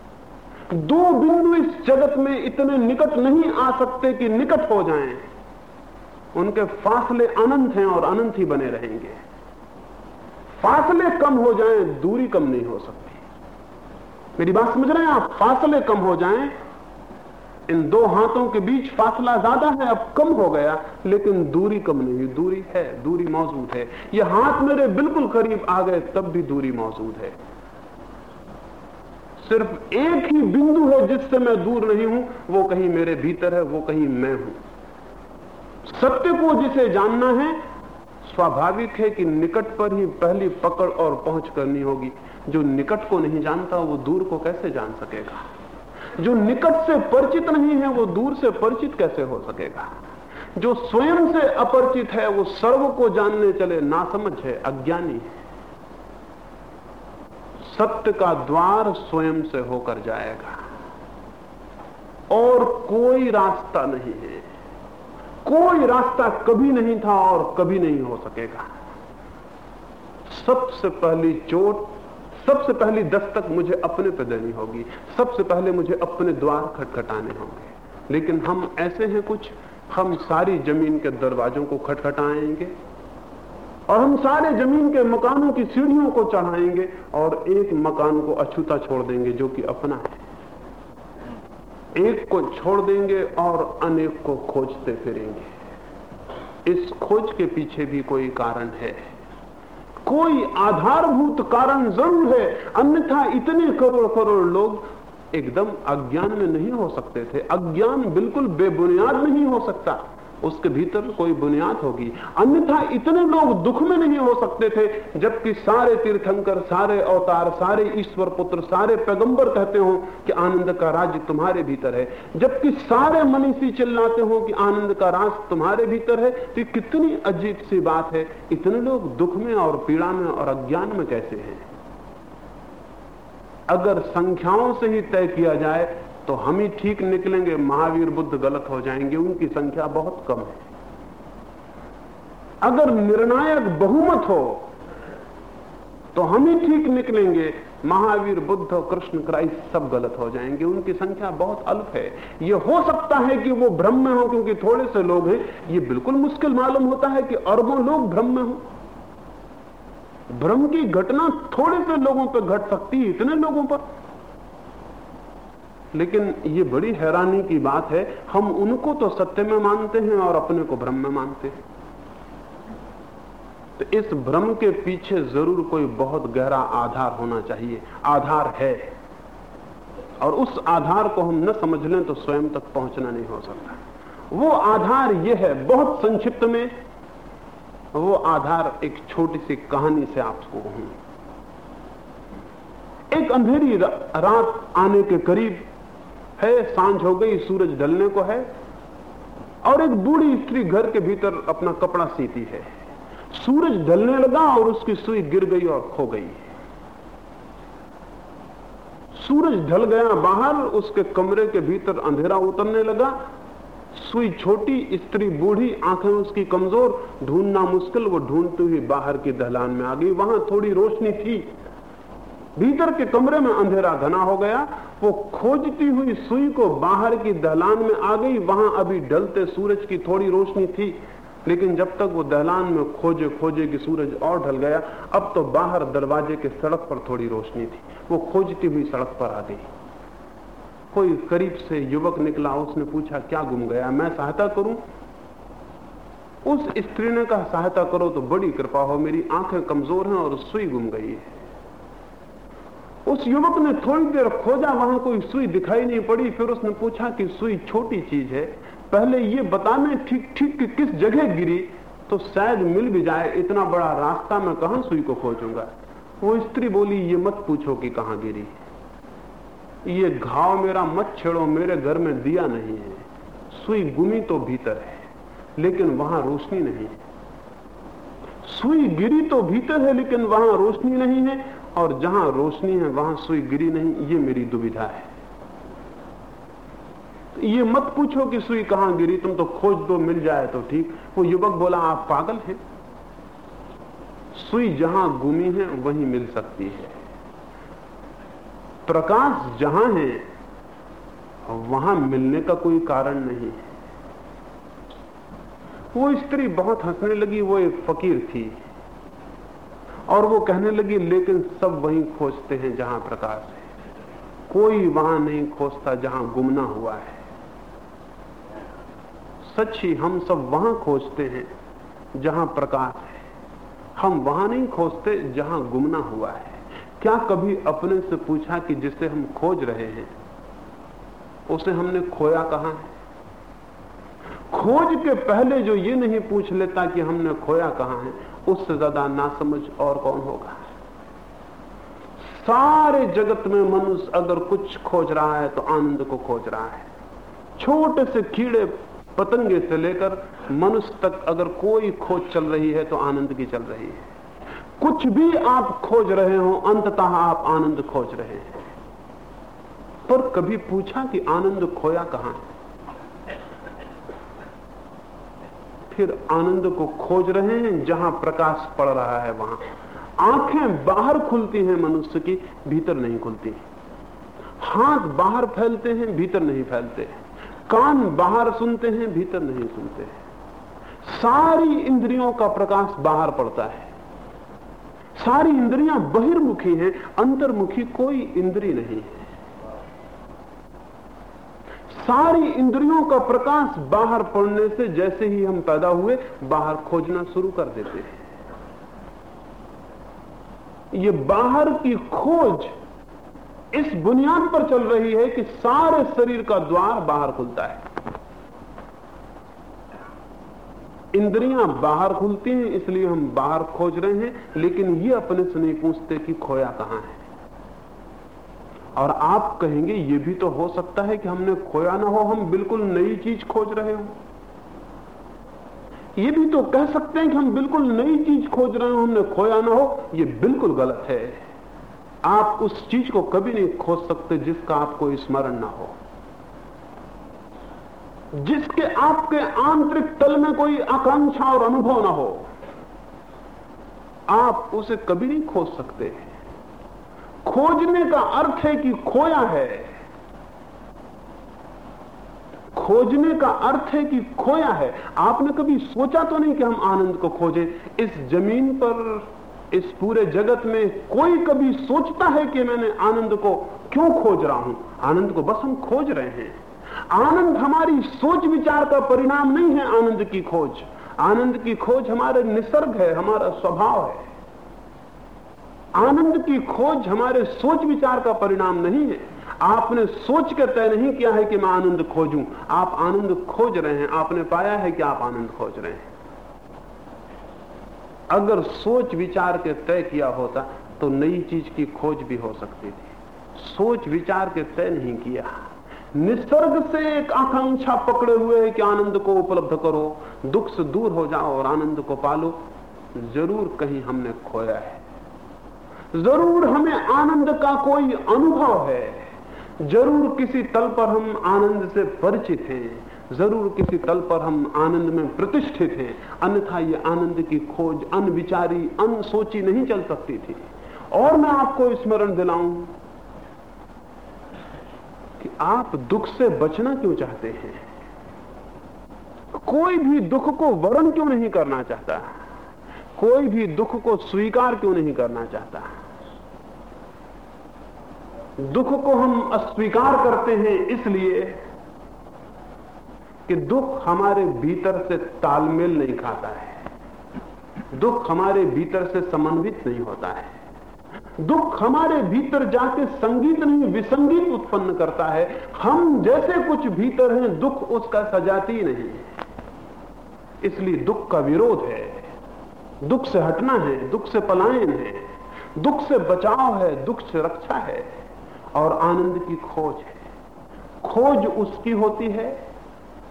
दो बिंदु इस जगत में इतने निकट नहीं आ सकते कि निकट हो जाएँ। उनके फासले अनंत हैं और अनंत ही बने रहेंगे। फासले कम हो जाएँ, दूरी कम नहीं हो सकती। मेरी बात समझ रहे हैं आप? फासले कम हो जाएँ इन दो हाथों के बीच फासला ज़्यादा है, अब कम हो गया, लेकिन दूरी कम नहीं, दूरी है, दूरी मौजूद है। ये हाथ मेरे बिल्कुल करीब आ गए, तब भी दूरी मौजूद है। सिर्फ़ एक ही बिंदु है जिससे मैं दूर नहीं हूँ, वो कहीं मेरे भीतर है, वो कहीं मैं हूँ। सत्य को जिसे जानना है, स्वाभाविक है कि निकट पर ही पहली पकड़ और पहुँच करनी होगी। जो निकट को नहीं जानता, वो दूर को कैसे जान सकेगा? जो निकट से परिचित नहीं है, वो दूर से परिचित कैसे हो सकेगा? जो स्वयं से अपरिचित है, वो सर्व को जानने चले नासमझ है, अज्ञानी है। सत्य का द्वार स्वयं से होकर जाएगा। और कोई रास्ता नहीं है। कोई रास्ता कभी नहीं था और कभी नहीं हो सकेगा। सबसे पहली चोट सबसे पहली दस्तक मुझे अपने पे देनी होगी। सबसे पहले मुझे अपने द्वार खटखटाने होंगे। लेकिन हम ऐसे हैं कुछ, हम सारी ज़मीन के दरवाजों को खटखटाएँगे और हम सारे ज़मीन के मकानों की सीढ़ियों को चढ़ाएँगे और एक मकान को अछूता छोड़ देंगे जो कि अपना है। एक को छोड़ देंगे और अनेक को खोजते फिरेंगे। इस खोज के पीछे भी कोई कारण है। कोई आधारभूत कारण ज़रूर है, अन्यथा इतने करोड़ करोड़ लोग एकदम अज्ञान में नहीं हो सकते थे। अज्ञान बिल्कुल बेबुनियाद नहीं हो सकता। उसके भीतर कोई बुनियाद होगी। अन्यथा इतने लोग दुख में नहीं हो सकते थे, जबकि सारे तीर्थंकर, सारे अवतार, सारे ईश्वर पुत्र, सारे पैगंबर कहते हो कि आनंद का राज्य तुम्हारे भीतर है। जबकि सारे मनीषी चिल्लाते हो कि आनंद का राज तुम्हारे भीतर है तो कितनी अजीब सी बात है। इतने लोग दुख में और पीड़ा में और अज्ञान में कैसे हैं? अगर संख्याओं से ही तय किया जाए तो हम ही ठीक निकलेंगे, महावीर बुद्ध गलत हो जाएँगे, उनकी संख्या बहुत कम है। अगर निर्णायक बहुमत हो तो हम ही ठीक निकलेंगे, महावीर बुद्ध और कृष्ण क्राइस्ट सब गलत हो जाएँगे, उनकी संख्या बहुत अल्प है। ये हो सकता है कि वो भ्रम में हो, क्योंकि थोड़े से लोग हैं, ये बिल्कुल मुश्किल मालूम होता है कि अरबों लोग भ्रम में हो। भ्रम की घटना थोड़े से लोगों पर घट सकती है, इतने लोगों पर। लेकिन ये बड़ी हैरानी की बात है, हम उनको तो सत्य में मानते हैं और अपने को भ्रम में मानते हैं। तो इस भ्रम के पीछे ज़रूर कोई बहुत गहरा आधार होना चाहिए, आधार है। और उस आधार को हम न समझ लें तो स्वयं तक पहुँचना नहीं हो सकता। वो आधार यह है, बहुत संक्षिप्त में, वो आधार एक छोटी सी कहानी से आपको कहूँ एक अंधेरी रात आने के करीब है, साँझ हो गई, सूरज ढलने को है। और एक बूढ़ी स्त्री घर के भीतर अपना कपड़ा सीती है। सूरज ढलने लगा और उसकी सुई गिर गई और खो गई। सूरज ढल गया बाहर, उसके कमरे के भीतर अंधेरा उतरने लगा। सुई छोटी, स्त्री बूढ़ी, आँखें उसकी कमज़ोर, ढूंढना मुश्किल, वो ढूंढती हुई बाहर की दहलान में आ गई। वहाँ थोड़ी रोशनी थी। भीतर के कमरे में अंधेरा घना हो गया, वो खोजती हुई सुई को बाहर की दहलान में आ गई, वहाँ अभी ढलते सूरज की थोड़ी रोशनी थी, लेकिन जब तक वो दहलान में खोजे खोजे कि सूरज और ढल गया, अब तो बाहर दरवाजे के सड़क पर थोड़ी रोशनी थी, वो खोजती हुई सड़क पर आ गई। कोई करीब से युवक निकला, उसने पूछा, क्या गुम गया? मैं सहायता करूँ? उस स्त्री ने कहा, सहायता करो तो बड़ी कृपा हो मेरी, आँखें कमज़ोर हैं और सुई गुम गई है। उस युवक ने थोड़ी देर खोजा, वहाँ कोई सुई दिखाई नहीं पड़ी। फिर उसने पूछा कि सुई छोटी चीज़ है। पहले ये बताने ठीक ठीक कि किस जगह गिरी तो शायद मिल भी जाए। इतना बड़ा रास्ता मैं कहाँ सुई को खोजूँगा? वो स्त्री बोली, ये मत पूछो कि कहाँ गिरी। ये घाव मेरा मत छेड़ो, मेरे घर में दिया नहीं है। सुई गुमी तो भीतर है, लेकिन वहाँ रोशनी नहीं है। सुई गिरी तो भीतर है, लेकिन वहाँ रोशनी नहीं है। और जहाँ रोशनी है, वहाँ सुई गिरी नहीं, ये मेरी दुविधा है। ये मत पूछो कि सुई कहाँ गिरी, तुम तो खोज दो, मिल जाए तो ठीक। वो युवक बोला, आप पागल हैं। सुई जहाँ गुमी है, वहीं मिल सकती है। प्रकाश जहाँ है, वहाँ मिलने का कोई कारण नहीं है। वो स्त्री बहुत हंसने लगी, वो एक फकीर थी। और वो कहने लगी, लेकिन सब वहीं खोजते हैं जहाँ प्रकाश है। कोई वहाँ नहीं खोजता जहाँ गुमना हुआ है। सच ही हम सब वहाँ खोजते हैं जहाँ प्रकाश है। हम वहाँ नहीं खोजते जहाँ गुमना हुआ है। क्या कभी अपने से पूछा कि जिसे हम खोज रहे हैं, उसे हमने खोया कहा है? खोज के पहले जो ये नहीं पूछ लेता कि हमने खोया कहाँ है उससे ज़्यादा नासमझ और कौन होगा? सारे जगत में मनुष्य अगर कुछ खोज रहा है तो आनंद को खोज रहा है। छोटे से कीड़े पतंगे से लेकर मनुष्य तक अगर कोई खोज चल रही है तो आनंद की चल रही है। कुछ भी आप खोज रहे हो, अंततः आप आनंद खोज रहे हैं। पर कभी पूछा कि आनंद खोया कहाँ है? फिर आनंद को खोज रहे हैं, जहाँ प्रकाश पड़ रहा है वहाँ। आँखें बाहर खुलती हैं मनुष्य की, भीतर नहीं खुलती। हाथ बाहर फैलते हैं, भीतर नहीं फैलते। कान बाहर सुनते हैं, भीतर नहीं सुनते। सारी इंद्रियों का प्रकाश बाहर पड़ता है। सारी इंद्रियाँ बहिर्मुखी हैं, अंतर्मुखी कोई इंद्री नहीं है। सारी इंद्रियों का प्रकाश बाहर पड़ने से जैसे ही हम पैदा हुए, बाहर खोजना शुरू कर देते हैं। ये बाहर की खोज इस बुनियाद पर चल रही है कि सारे शरीर का द्वार बाहर खुलता है। इंद्रियाँ बाहर खुलती हैं, इसलिए हम बाहर खोज रहे हैं, लेकिन ये अपने से नहीं पूछते कि खोया कहाँ है? और आप कहेंगे, ये भी तो हो सकता है कि हमने खोया ना हो, हम बिल्कुल नई चीज़ खोज रहे हो। ये भी तो कह सकते हैं कि हम बिल्कुल नई चीज़ खोज रहे हो, हमने खोया ना हो, ये बिल्कुल गलत है। आप उस चीज़ को कभी नहीं खोज सकते जिसका आपको स्मरण ना हो। जिसके आपके आंतरिक तल में कोई आकांक्षा और अनुभव ना हो, आप उसे कभी नहीं खोज सकते। खोजने का अर्थ है कि खोया है। खोजने का अर्थ है कि खोया है। आपने कभी सोचा तो नहीं कि हम आनंद को खोजें? इस ज़मीन पर, इस पूरे जगत में कोई कभी सोचता है कि मैंने आनंद को क्यों खोज रहा हूँ? आनंद को बस हम खोज रहे हैं। आनंद हमारी सोच विचार का परिणाम नहीं है आनंद की खोज। आनंद की खोज हमारे निसर्ग है, हमारा स्वभाव है। आनंद की खोज हमारे सोच विचार का परिणाम नहीं है। आपने सोच कर तय नहीं किया है कि मैं आनंद खोजूं। आप आनंद खोज रहे हैं। आपने पाया है कि आप आनंद खोज रहे हैं। अगर सोच विचार के तय किया होता तो नई चीज़ की खोज भी हो सकती थी। सोच विचार के तय नहीं किया। निसर्ग से एक आकांक्षा पकड़े हुए है कि आनंद को उपलब्ध करो। दुख से दूर हो जाओ और आनंद को पालो। ज़रूर कहीं हमने खोया है। ज़रूर हमें आनंद का कोई अनुभव है। ज़रूर किसी तल पर हम आनंद से परिचित हैं। ज़रूर किसी तल पर हम आनंद में प्रतिष्ठित हैं। अन्यथा ये आनंद की खोज, अनविचारी, अनसोची नहीं चल सकती थी। और मैं आपको स्मरण दिलाऊं कि आप दुख से बचना क्यों चाहते हैं? कोई भी दुख को वरण क्यों नहीं करना चाहता? कोई भी दुख को स्वीकार क्यों नहीं करना चाहता? दुख को हम अस्वीकार करते हैं इसलिए कि दुख हमारे भीतर से तालमेल नहीं खाता है। दुख हमारे भीतर से समन्वित नहीं होता है। दुख हमारे भीतर जाके संगीत नहीं, विसंगीत उत्पन्न करता है। हम जैसे कुछ भीतर हैं, दुख उसका सजाती नहीं इसलिए दुख का विरोध है। दुख से हटना है, दुख से पलायन है। दुख से बचाव है, दुख से रक्षा है। और आनंद की खोज है। खोज उसकी होती है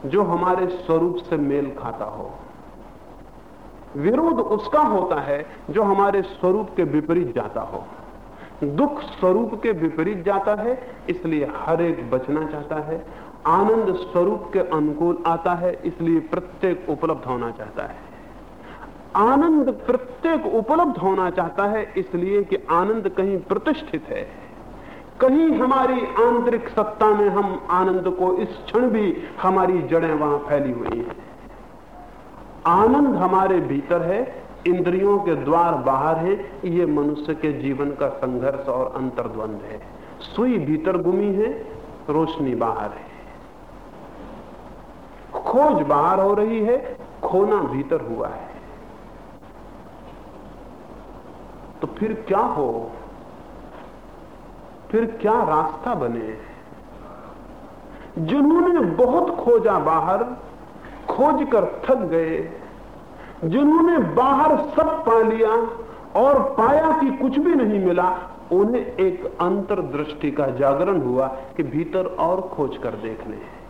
जो हमारे स्वरूप से मेल खाता हो। विरोध उसका होता है जो हमारे स्वरूप के विपरीत जाता हो। दुख स्वरूप के विपरीत जाता है, इसलिए हर एक बचना चाहता है। आनंद स्वरूप के अनुकूल आता है, इसलिए प्रत्येक उपलब्ध होना चाहता है। आनंद प्रत्येक उपलब्ध होना चाहता है, इसलिए कि आनंद कहीं प्रतिष्ठित है। कहीं हमारी आंतरिक सत्ता में हम आनंद को इस क्षण भी हमारी जड़ें वहाँ फैली हुई हैं। आनंद हमारे भीतर है, इंद्रियों के द्वार बाहर है, ये मनुष्य के जीवन का संघर्ष और अंतर्द्वंद है। सुई भीतर गुमी है, रोशनी बाहर है। खोज बाहर हो रही है, खोना भीतर हुआ है। तो फिर क्या हो? फिर क्या रास्ता बने? जिन्होंने बहुत खोजा बाहर खोज कर थक गए। जिन्होंने बाहर सब पा लिया और पाया कि कुछ भी नहीं मिला। उन्हें एक अंतर्दृष्टि का जागरण हुआ कि भीतर और खोज कर देखने।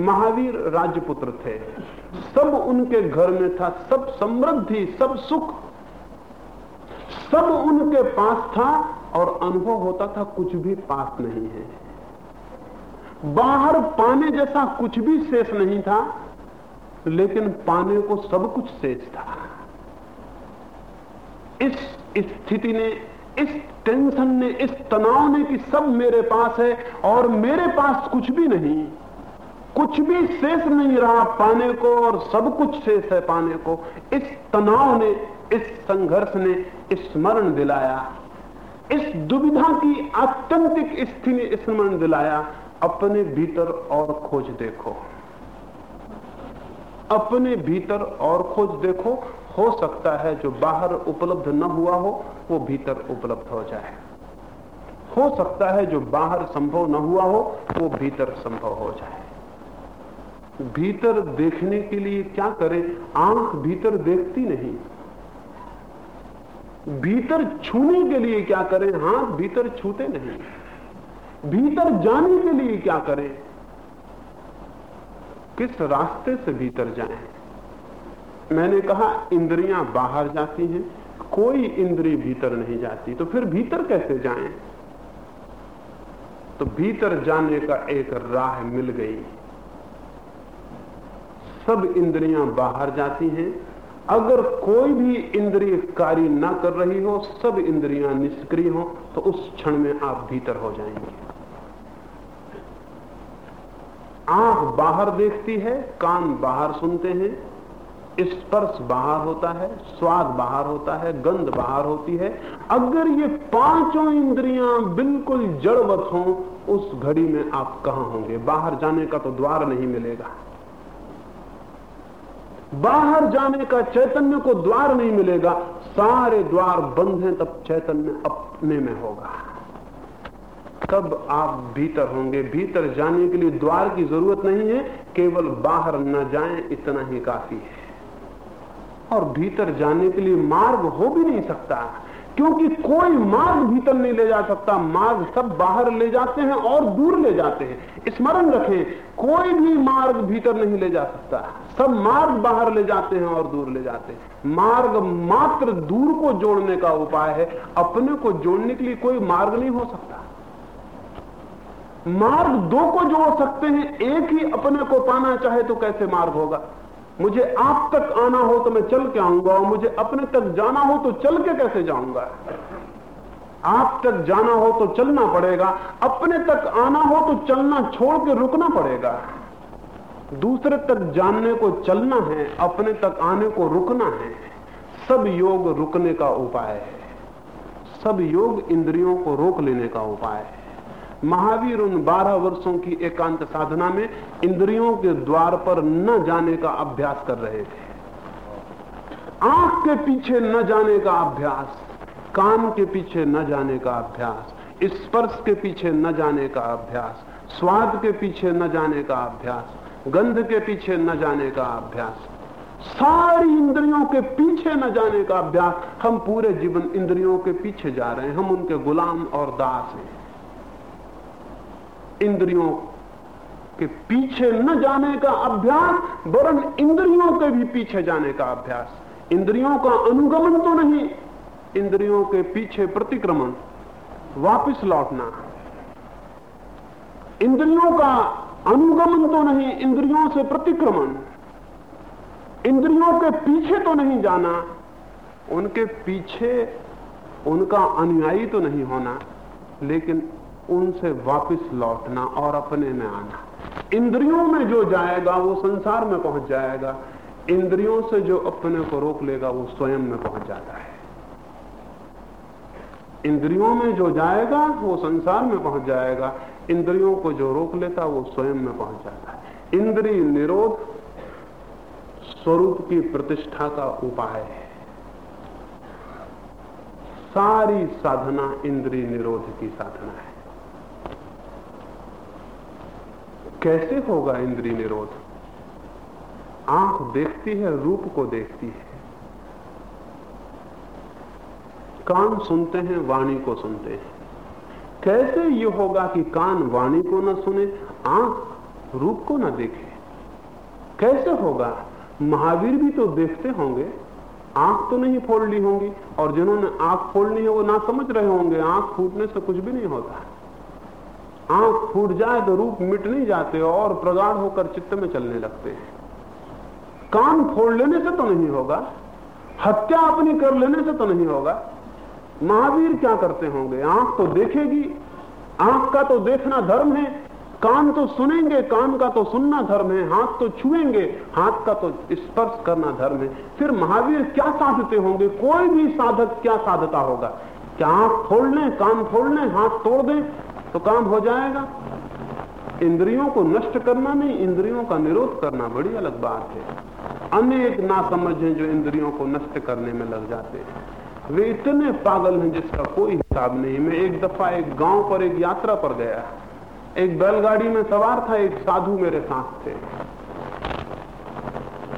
महावीर राजपुत्र थे। सब उनके घर में था, सब समृद्धि, सब सुख, सब उनके पास था। और अनुभव होता था कुछ भी पास नहीं है। बाहर पाने जैसा कुछ भी शेष नहीं था, लेकिन पाने को सब कुछ शेष था। इस स्थिति ने, इस टेंशन ने, इस तनाव ने कि सब मेरे पास है और मेरे पास कुछ भी नहीं। कुछ भी शेष नहीं रहा पाने को और सब कुछ शेष है पाने को। इस तनाव ने, इस संघर्ष ने स्मरण दिलाया। इस दुविधा की आत्यंतिक स्थिति स्मरण दिलाया, अपने भीतर और खोज देखो। अपने भीतर और खोज देखो, हो सकता है जो बाहर उपलब्ध न हुआ हो, वो भीतर उपलब्ध हो जाए। हो सकता है जो बाहर संभव न हुआ हो, वो भीतर संभव हो जाए। भीतर देखने के लिए क्या करें? आँख भीतर देखती नहीं। भीतर छूने के लिए क्या करें? हाथ भीतर छूते नहीं। भीतर जाने के लिए क्या करें? किस रास्ते से भीतर जाएँ? मैंने कहा, इंद्रियाँ बाहर जाती हैं। कोई इंद्री भीतर नहीं जाती। तो फिर भीतर कैसे जाएँ? तो भीतर जाने का एक राह मिल गई। सब इंद्रियाँ बाहर जाती हैं। अगर कोई भी इंद्रिय कार्य ना कर रही हो, सब इंद्रियाँ निष्क्रिय हो तो उस क्षण में आप भीतर हो जाएँगे। आँख बाहर देखती है, कान बाहर सुनते हैं, स्पर्श बाहर होता है, स्वाद बाहर होता है, गंध बाहर होती है। अगर ये पाँचों इंद्रियाँ बिल्कुल जड़वत हों, उस घड़ी में आप कहाँ होंगे? बाहर जाने का तो द्वार नहीं मिलेगा। बाहर जाने का चैतन्य को द्वार नहीं मिलेगा, सारे द्वार बंद हैं, तब चैतन्य अपने में होगा। तब आप भीतर होंगे। भीतर जाने के लिए द्वार की ज़रूरत नहीं है, केवल बाहर न जाएँ, इतना ही काफ़ी है। और भीतर जाने के लिए मार्ग हो भी नहीं सकता, क्योंकि कोई मार्ग भीतर नहीं ले जा सकता। मार्ग सब बाहर ले जाते हैं और दूर ले जाते हैं। स्मरण रखें, कोई भी मार्ग भीतर नहीं ले जा सकता। सब मार्ग बाहर ले जाते हैं और दूर ले जाते हैं। मार्ग मात्र दूर को जोड़ने का उपाय है। अपने को जोड़ने के लिए कोई मार्ग नहीं हो सकता। मार्ग दो को जोड़ सकते हैं, एक ही अपने को पाना चाहे तो कैसे मार्ग होगा? मुझे आप तक आना हो तो मैं चल के आऊँगा, और मुझे अपने तक जाना हो तो चल के कैसे जाऊँगा? आप तक जाना हो तो चलना पड़ेगा, अपने तक आना हो तो चलना छोड़ के रुकना पड़ेगा। दूसरे तक जानने को चलना है, अपने तक आने को रुकना है। सब योग रुकने का उपाय है। सब योग इंद्रियों को रोक लेने का उपाय है। महावीर उन बारह वर्षों की एकांत साधना में इंद्रियों के द्वार पर न जाने का अभ्यास कर रहे थे। आँख के पीछे न जाने का अभ्यास, कान के पीछे न जाने का अभ्यास, स्पर्श के पीछे न जाने का अभ्यास, स्वाद के पीछे न जाने का अभ्यास गंध के पीछे न जाने का अभ्यास, सारी इंद्रियों के पीछे न जाने का अभ्यास, हम पूरे जीवन इंद्रियों के पीछे जा रहे हैं, हम उनके गुलाम और दास हैं। इंद्रियों के पीछे न जाने का अभ्यास, वरन इंद्रियों के भी पीछे जाने का अभ्यास। इंद्रियों का अनुगमन तो नहीं, इंद्रियों के पीछे प्रतिक्रमण, वापस लौटना। इंद्रियों का अनुगमन तो नहीं, इंद्रियों से प्रतिक्रमण। इंद्रियों के पीछे तो नहीं जाना, उनके पीछे उनका अनुयायी तो नहीं होना, लेकिन उनसे वापस लौटना और अपने में आना। इंद्रियों में जो जाएगा, वो संसार में पहुँच जाएगा। इंद्रियों से जो अपने को रोक लेगा, वो स्वयं में पहुँच जाता है। इंद्रियों में जो जाएगा, वो संसार में पहुँच जाएगा। इंद्रियों को जो रोक लेता वो स्वयं में पहुँच जाता है। इंद्रिय निरोध स्वरूप की प्रतिष्ठा का उपाय है। सारी साधना इंद्रिय निरोध की साधना है। कैसे होगा इंद्रिय निरोध? आँख देखती है, रूप को देखती है। कान सुनते हैं, वाणी को सुनते हैं। कैसे ये होगा कि कान वाणी को न सुने, आँख रूप को न देखे? कैसे होगा? महावीर भी तो देखते होंगे। आँख तो नहीं फोड़ ली होंगी, और जिन्होंने आँख फोड़नी है वो ना समझ रहे होंगे, आँख फूटने से कुछ भी नहीं होता। आँख फूट जाए तो रूप मिट नहीं जाते, और प्रगाढ़ होकर चित्त में चलने लगते हैं। कान फोड़ लेने से तो नहीं होगा, हत्या अपनी कर लेने से तो नहीं होगा महावीर क्या करते होंगे? आँख तो देखेगी। आँख का तो देखना धर्म है। कान तो सुनेंगे, कान का तो सुनना धर्म है। हाथ तो छुएँगे, हाथ का तो स्पर्श करना धर्म है। फिर महावीर क्या साधते होंगे? कोई भी साधक क्या साधता होगा? क्या आँख फोड़ लें, कान फोड़ लें, हाथ तोड़ दें तो काम हो जाएगा। इंद्रियों को नष्ट करना नहीं, इंद्रियों का निरोध करना बड़ी अलग बात है। अनेक नासमझ हैं जो इंद्रियों को नष्ट करने में लग जाते हैं। वे इतने पागल हैं जिसका कोई हिसाब नहीं। मैं एक दफ़ा एक गाँव पर एक यात्रा पर गया। एक बैलगाड़ी में सवार था, एक साधु मेरे साथ थे।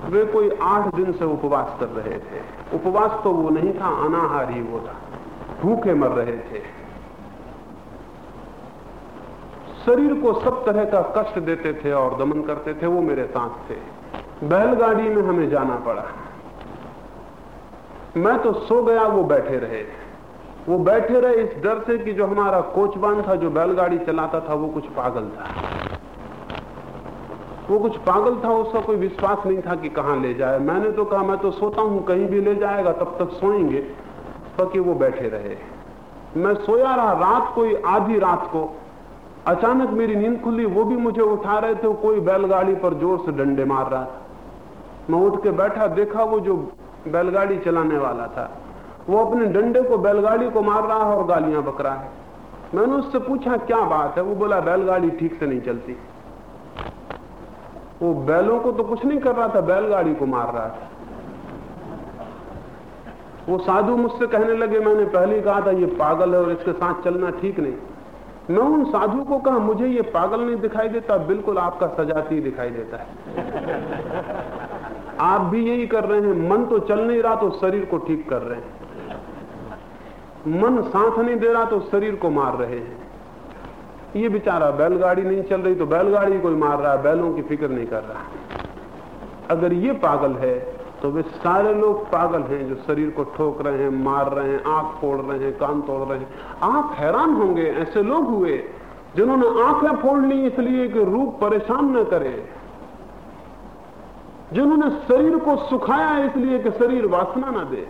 वे कोई आठ दिन से उपवास कर रहे थे। उपवास तो वो नहीं था, अनाहार ही वो था। भूखे मर रहे थे। शरीर को सब तरह का कष्ट देते थे और दमन करते थे, वो मेरे साथ थे। बैलगाड़ी में हमें जाना पड़ा। मैं तो सो गया, वो बैठे रहे। वो बैठे रहे इस डर से कि जो हमारा कोचवान था, जो बैलगाड़ी चलाता था, वो कुछ पागल था। वो कुछ पागल था, उसका कोई विश्वास नहीं था कि कहाँ ले जाए। मैंने तो कहा, मैं तो सोता हूँ, कहीं भी ले जाएगा, तब तक सोएँगे। कि वो बैठे रहे। मैं सोया रहा, रात कोई आधी रात को। अचानक मेरी नींद खुली, वो भी मुझे उठा रहे थे, कोई बैलगाड़ी पर ज़ोर से डंडे मार रहा मैं उठ के बैठा, देखा वो जो बैलगाड़ी चलाने वाला था। वो अपने डंडे को बैलगाड़ी को मार रहा है और गालियाँ बक रहा है। मैंने उससे पूछा, क्या बात है? वो बोला, बैलगाड़ी ठीक से नहीं चलती। वो बैलों को तो कुछ नहीं कर रहा था, बैलगाड़ी को मार रहा था। वो साधु मुझसे कहने लगे, मैंने पहले कहा था, ये पागल है और इसके साथ चलना ठीक नहीं। मैं उन साधु को कहा, मुझे ये पागल नहीं दिखाई देता, बिल्कुल आपका सजाती दिखाई देता है। आप भी यही कर रहे हैं। मन तो चल नहीं रहा तो शरीर को ठीक कर रहे हैं। मन साथ नहीं दे रहा तो शरीर को मार रहे हैं। ये बेचारा बैलगाड़ी नहीं चल रही तो बैलगाड़ी कोई मार रहा है। बैलों की फ़िक्र नहीं कर रहा। अगर ये पागल है तो वे सारे लोग पागल हैं जो शरीर को ठोक रहे हैं, मार रहे हैं, आँख फोड़ रहे हैं, कान तोड़ रहे हैं। आप हैरान होंगे, ऐसे लोग हुए जिन्होंने आँखें फोड़ ली इसलिए कि रूप परेशान न करे। जिन्होंने शरीर को सुखाया इसलिए कि शरीर वासना ना दे।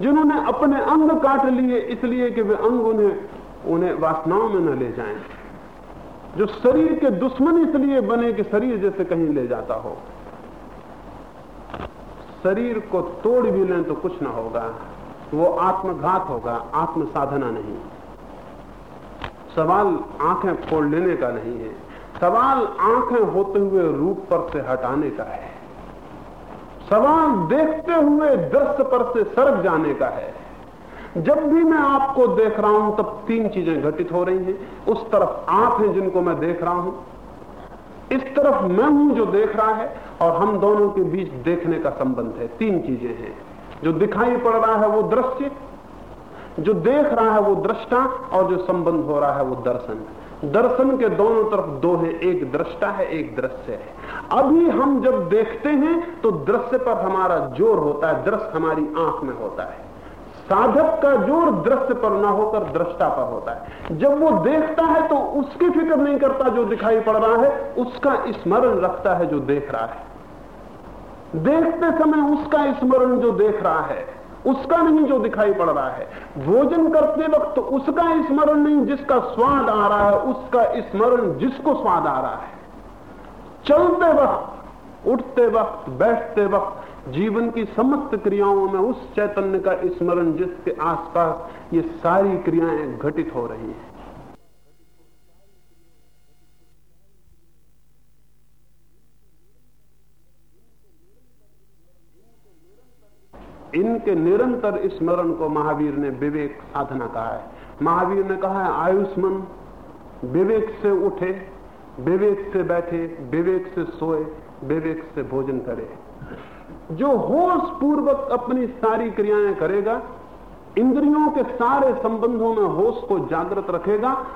जिन्होंने अपने अंग काट लिए इसलिए कि वे अंग उन्हें उन्हें वासनाओं में न ले जाएँ। जो शरीर के दुश्मन इसलिए बने कि शरीर जैसे कहीं ले जाता हो। शरीर को तोड़ भी लें तो कुछ ना होगा। वो आत्मघात होगा आत्म साधना नहीं। सवाल आँखें फोड़ लेने का नहीं है। सवाल आँखें होते हुए रूप पर से हटाने का है। सवाल देखते हुए दृश्य पर से सरक जाने का है। जब भी मैं आपको देख रहा हूँ, तब तीन चीज़ें घटित हो रही हैं। उस तरफ़ आप हैं जिनको मैं देख रहा हूँ। इस तरफ़ मैं हूँ जो देख रहा है, और हम दोनों के बीच देखने का संबंध है। तीन चीज़ें हैं। जो दिखाई पड़ रहा है वो दृश्य, जो देख रहा है वो दृष्टा, और जो संबंध हो रहा है वो दर्शन। दर्शन के दोनों तरफ़ दो हैं एक दृष्टा है, एक दृश्य है। अभी हम जब देखते हैं तो दृश्य पर हमारा ज़ोर होता है, दृश्य हमारी आँख में होता है। साधक का ज़ोर दृश्य पर ना होकर दृष्टा पर होता है। जब वो देखता है तो उसकी फ़िक्र नहीं करता जो दिखाई पड़ रहा है, उसका स्मरण रखता है जो देख रहा है। देखते समय उसका स्मरण जो देख रहा है उसका नहीं जो दिखाई पड़ रहा है। भोजन करते वक्त उसका स्मरण नहीं, जिसका स्वाद आ रहा है, उसका स्मरण जिसको स्वाद आ रहा है। चलते वक्त, उठते वक्त, बैठते वक्त, जीवन की समस्त क्रियाओं में उस चैतन्य का स्मरण जिसके आसपास ये सारी क्रियाएँ घटित हो रही हैं। इनके निरंतर स्मरण को महावीर ने विवेक साधना कहा है। महावीर ने कहा है, आयुष्मान विवेक से उठे, विवेक से बैठे, विवेक से सोए, विवेक से भोजन करे। जो होश पूर्वक अपनी सारी क्रियाएँ करेगा, इंद्रियों के सारे संबंधों में होश को जागृत रखेगा,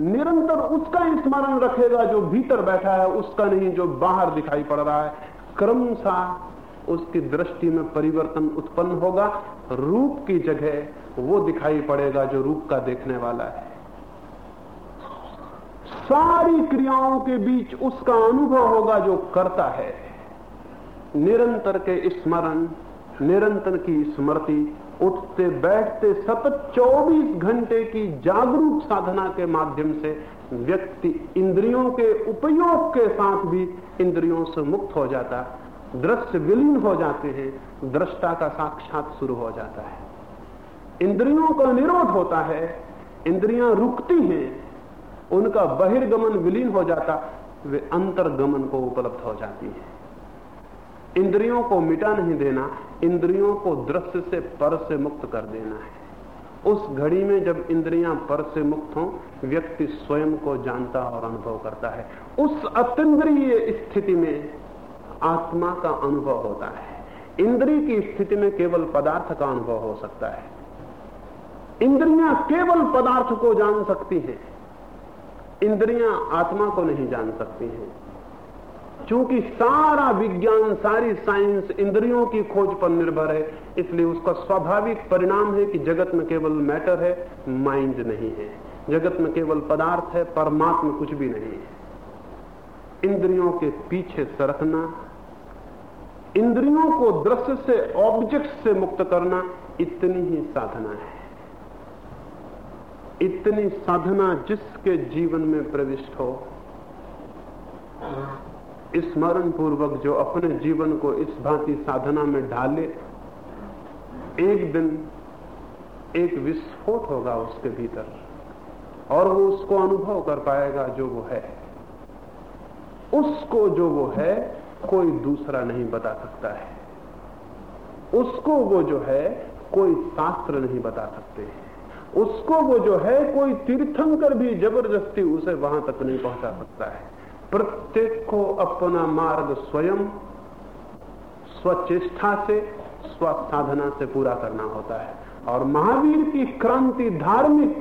निरंतर उसका स्मरण रखेगा जो भीतर बैठा है, उसका नहीं जो बाहर दिखाई पड़ रहा है। क्रमशः उसकी दृष्टि में परिवर्तन उत्पन्न होगा। रूप की जगह वो दिखाई पड़ेगा जो रूप का देखने वाला है। सारी क्रियाओं के बीच उसका अनुभव होगा जो करता है। निरंतर के स्मरण, निरंतर की स्मृति, उठते बैठते सतत 24 घंटे की जागरूक साधना के माध्यम से व्यक्ति इंद्रियों के उपयोग के साथ भी इंद्रियों से मुक्त हो जाता। दृश्य विलीन हो जाते हैं, दृष्टा का साक्षात शुरू हो जाता है। इंद्रियों का निरोध होता है, इंद्रियाँ रुकती हैं, उनका बहिर्गमन विलीन हो जाता, वे अंतर्गमन को उपलब्ध हो जाती है। इंद्रियों को मिटा नहीं देना, इंद्रियों को दृश्य से पर से मुक्त कर देना है। उस घड़ी में जब इंद्रियाँ पर से मुक्त हों, व्यक्ति स्वयं को जानता और अनुभव करता है। उस अतिद्रिय स्थिति में आत्मा का अनुभव होता है। इंद्रिय की स्थिति में केवल पदार्थ का अनुभव हो सकता है। इंद्रियाँ केवल पदार्थ को जान सकती हैं। इंद्रियाँ आत्मा को नहीं जान सकती हैं। क्योंकि सारा विज्ञान, सारी साइंस इंद्रियों की खोज पर निर्भर है, इसलिए उसका स्वाभाविक परिणाम है कि जगत में केवल मैटर है, माइंड नहीं है। जगत में केवल पदार्थ है, परमात्मा कुछ भी नहीं है। इंद्रियों के पीछे सरकना इंद्रियों को दृश्य से ऑब्जेक्ट से मुक्त करना इतनी ही साधना है। इतनी साधना जिसके जीवन में प्रविष्ट हो। स्मरण पूर्वक जो अपने जीवन को इस भांति साधना में ढाले एक दिन एक विस्फोट होगा उसके भीतर, और वो उसको अनुभव कर पाएगा जो वो है। उसको जो वो है कोई दूसरा नहीं बता सकता है। उसको वो जो है, कोई शास्त्र नहीं बता सकते उसको वो जो है, कोई तीर्थंकर भी ज़बरदस्ती उसे वहाँ तक नहीं पहुँचा सकता है। प्रत्येक को अपना मार्ग स्वयं, स्वचेष्टा से स्व साधना से पूरा करना होता है। और महावीर की क्रांति धार्मिक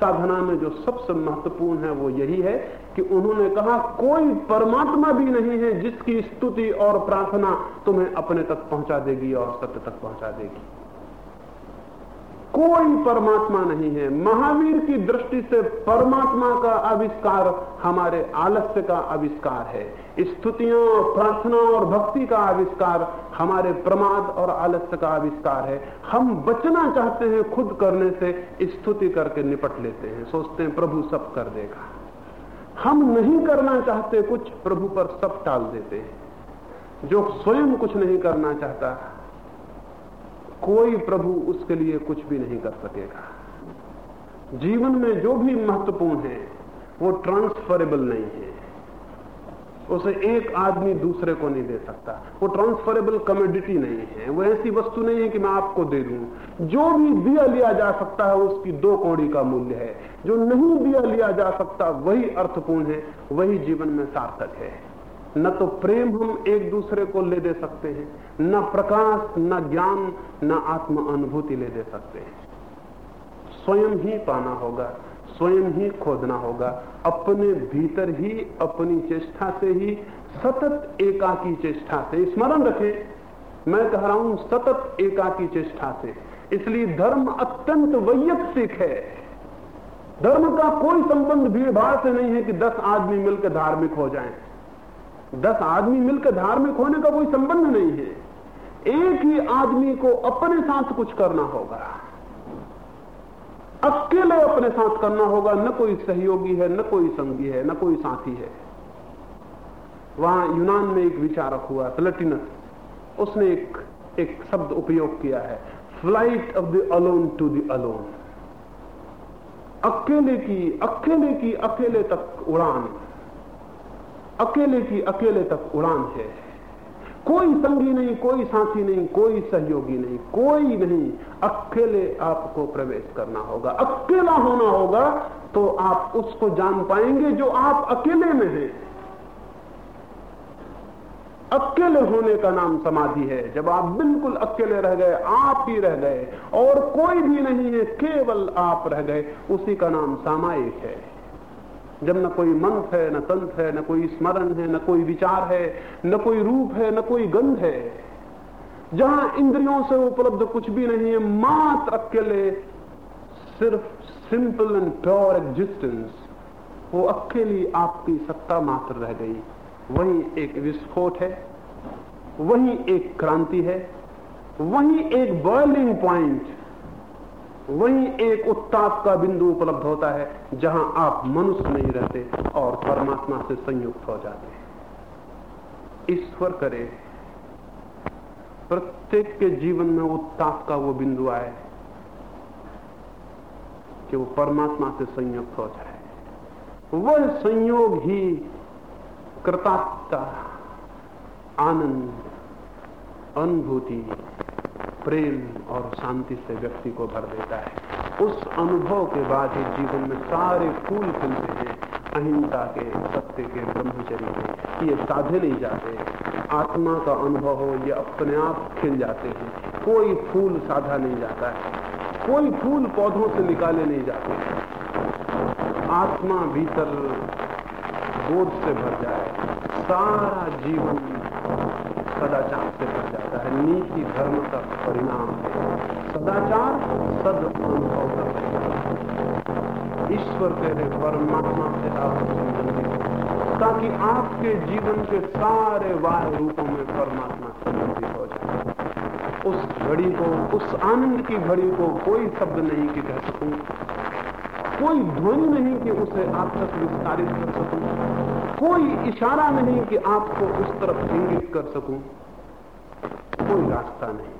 साधना में जो सबसे महत्वपूर्ण है, वो यही है कि उन्होंने कहा, कोई परमात्मा भी नहीं है जिसकी स्तुति और प्रार्थना तुम्हें अपने तक पहुँचा देगी और सत्य तक पहुँचा देगी। कोई परमात्मा नहीं है। महावीर की दृष्टि से परमात्मा का आविष्कार हमारे आलस्य का आविष्कार है। स्तुतियों, प्रार्थना और भक्ति का आविष्कार हमारे प्रमाद और आलस्य का आविष्कार है। हम बचना चाहते हैं खुद करने से, स्तुति करके निपट लेते हैं। सोचते हैं, प्रभु सब कर देगा। हम नहीं करना चाहते कुछ, प्रभु पर सब टाल देते हैं। जो स्वयं कुछ नहीं करना चाहता, कोई प्रभु उसके लिए कुछ भी नहीं कर सकेगा। जीवन में जो भी महत्वपूर्ण है, वो ट्रांसफरेबल नहीं है। उसे एक आदमी दूसरे को नहीं दे सकता। वो ट्रांसफरेबल कमोडिटी नहीं है। वो ऐसी वस्तु नहीं है कि मैं आपको दे दूँ। जो भी दिया लिया जा सकता है, उसकी दो कौड़ी का मूल्य है। जो नहीं दिया लिया जा सकता, वही अर्थपूर्ण है, वही जीवन में सार्थक है। न तो प्रेम हम एक दूसरे को ले दे सकते हैं, न प्रकाश, न ज्ञान, न आत्म अनुभूति ले दे सकते हैं। स्वयं ही पाना होगा। स्वयं ही खोदना होगा। अपने भीतर ही, अपनी चेष्टा से ही, सतत एकाकी चेष्टा से। स्मरण रखें, मैं कह रहा हूँ सतत एकाकी चेष्टा से। इसलिए धर्म अत्यंत वैयक्तिक है। धर्म का कोई संबंध भीड़ भाड़ से नहीं है कि दस आदमी मिलकर धार्मिक हो जाएँ। दस आदमी मिलकर धार्मिक होने का कोई संबंध नहीं है। एक ही आदमी को अपने साथ कुछ करना होगा। अकेले अपने साथ करना होगा, न कोई सहयोगी है, न कोई संगी है, न कोई साथी है। वहाँ यूनान में एक विचारक हुआ, प्लेटिनस। उसने एक एक शब्द उपयोग किया है flight of the alone to the alone अकेले की अकेले की अकेले तक उड़ान, अकेले की अकेले तक उड़ान है। कोई संगी नहीं, कोई साथी नहीं, कोई सहयोगी नहीं, कोई नहीं। अकेले आपको प्रवेश करना होगा, अकेला होना होगा तो आप उसको जान पाएँगे जो आप अकेले में हैं। अकेले होने का नाम समाधि है। जब आप बिल्कुल अकेले रह गए, आप ही रह गए, और कोई भी नहीं है, केवल आप रह गए, उसी का नाम सामायिक है। जब न कोई मंत्र है, न तंत्र है, न कोई स्मरण है, न कोई विचार है, न कोई रूप है, न कोई गंध है, जहाँ इंद्रियों से उपलब्ध कुछ भी नहीं है मात्र अकेले सिर्फ़ सिंपल एंड प्योर एग्जिस्टेंस वो अकेली आपकी सत्ता मात्र रह गई। वही एक विस्फोट है, वही एक क्रांति है, वही एक बॉइलिंग पॉइंट वही एक उत्ताप का बिंदु उपलब्ध होता है, जहाँ आप मनुष्य नहीं रहते और परमात्मा से संयुक्त हो जाते ईश्वर करे, प्रत्येक के जीवन में उत्ताप का वो बिंदु आए, कि वो परमात्मा से संयुक्त हो जाए। वह संयोग ही कृतात्ता, आनंद, अनुभूति प्रेम और शांति से व्यक्ति को भर देता है। उस अनुभव के बाद ही जीवन में सारे फूल खिलते हैं। अहिंसा के, सत्य के, ब्रह्मचर्य के, ये साधे नहीं जाते। आत्मा का अनुभव हो, ये अपने आप खिल जाते हैं। कोई फूल साधा नहीं जाता है। कोई फूल पौधों से निकाले नहीं जाते। आत्मा भीतर बोध से भर जाए। सारा जीवन सदाचार से भर जाता है। नीति धर्म का परिणाम है। सदाचार सद अनुभव का परिणाम। ईश्वर तेरे परमात्मा से आप ताकि आपके जीवन के सारे वाह रूपों में परमात्मा संबंधित हो जाए। उस घड़ी को, उस आनंद की घड़ी को कोई शब्द नहीं कि कह सकूँ। कोई ध्वनि नहीं कि उसे आप तक विस्तारित कर सकूँ। कोई इशारा नहीं कि आपको उस तरफ़ इंगित कर सकूँ। कोई रास्ता नहीं।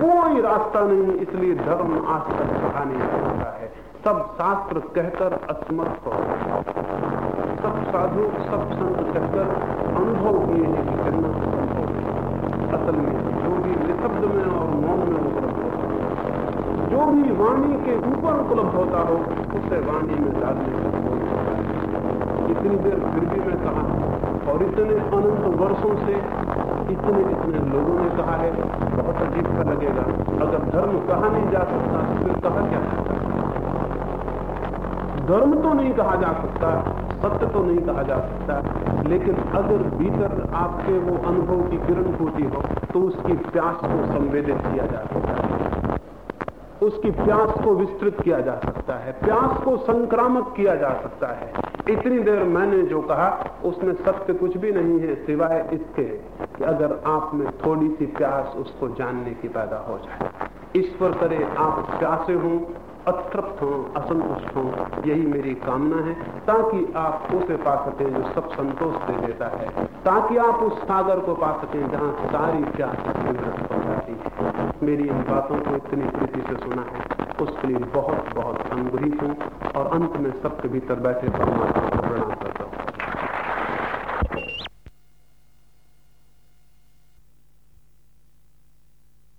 कोई रास्ता नहीं, इसलिए धर्म आज तक कहा नहीं सकता है। सब शास्त्र कहकर असमर्थ हो। सब साधु, सब संत कहकर अनुभव किए हैं कि करना संभव असल में जो भी निशब्द में और मौन में उपलब्ध जो भी वाणी के ऊपर उपलब्ध होता हो उसे वाणी में डालने का बोध होता है। इतनी देर फिर भी मैं कहा, और इतने अनंत वर्षों से इतने इतने लोगों ने कहा है, बहुत अजीब सा लगेगा। अगर धर्म कहा नहीं जा सकता तो फिर कहा क्या धर्म तो नहीं कहा जा सकता, सत्य तो नहीं कहा जा सकता, लेकिन अगर भीतर आपके वो अनुभव की किरण होती हो तो उसकी प्यास को संवेदित किया जा सकता है। उसकी प्यास को विस्तृत किया जा सकता है, प्यास को संक्रामक किया जा सकता है। इतनी देर मैंने जो कहा, उसमें सत्य कुछ भी नहीं है, सिवाय इसके कि अगर आप में थोड़ी सी प्यास उसको जानने की पैदा हो जाए। ईश्वर करे, आप प्यासे हों, अतृप्त हों, असंतुष्ट हों, यही मेरी कामना है, ताकि आप उसे पा सकें जो सब संतोष दे देता है, ताकि आप उस सागर को पा सकें जहाँ सारी प्यास निवृत्त हो जाती है। मेरी इन बातों को इतनी प्रीति से सुना है। उसके लिए बहुत बहुत अनुग्रहित हूँ और अंत में सबके भीतर बैठे परमात्मा को प्रणाम कर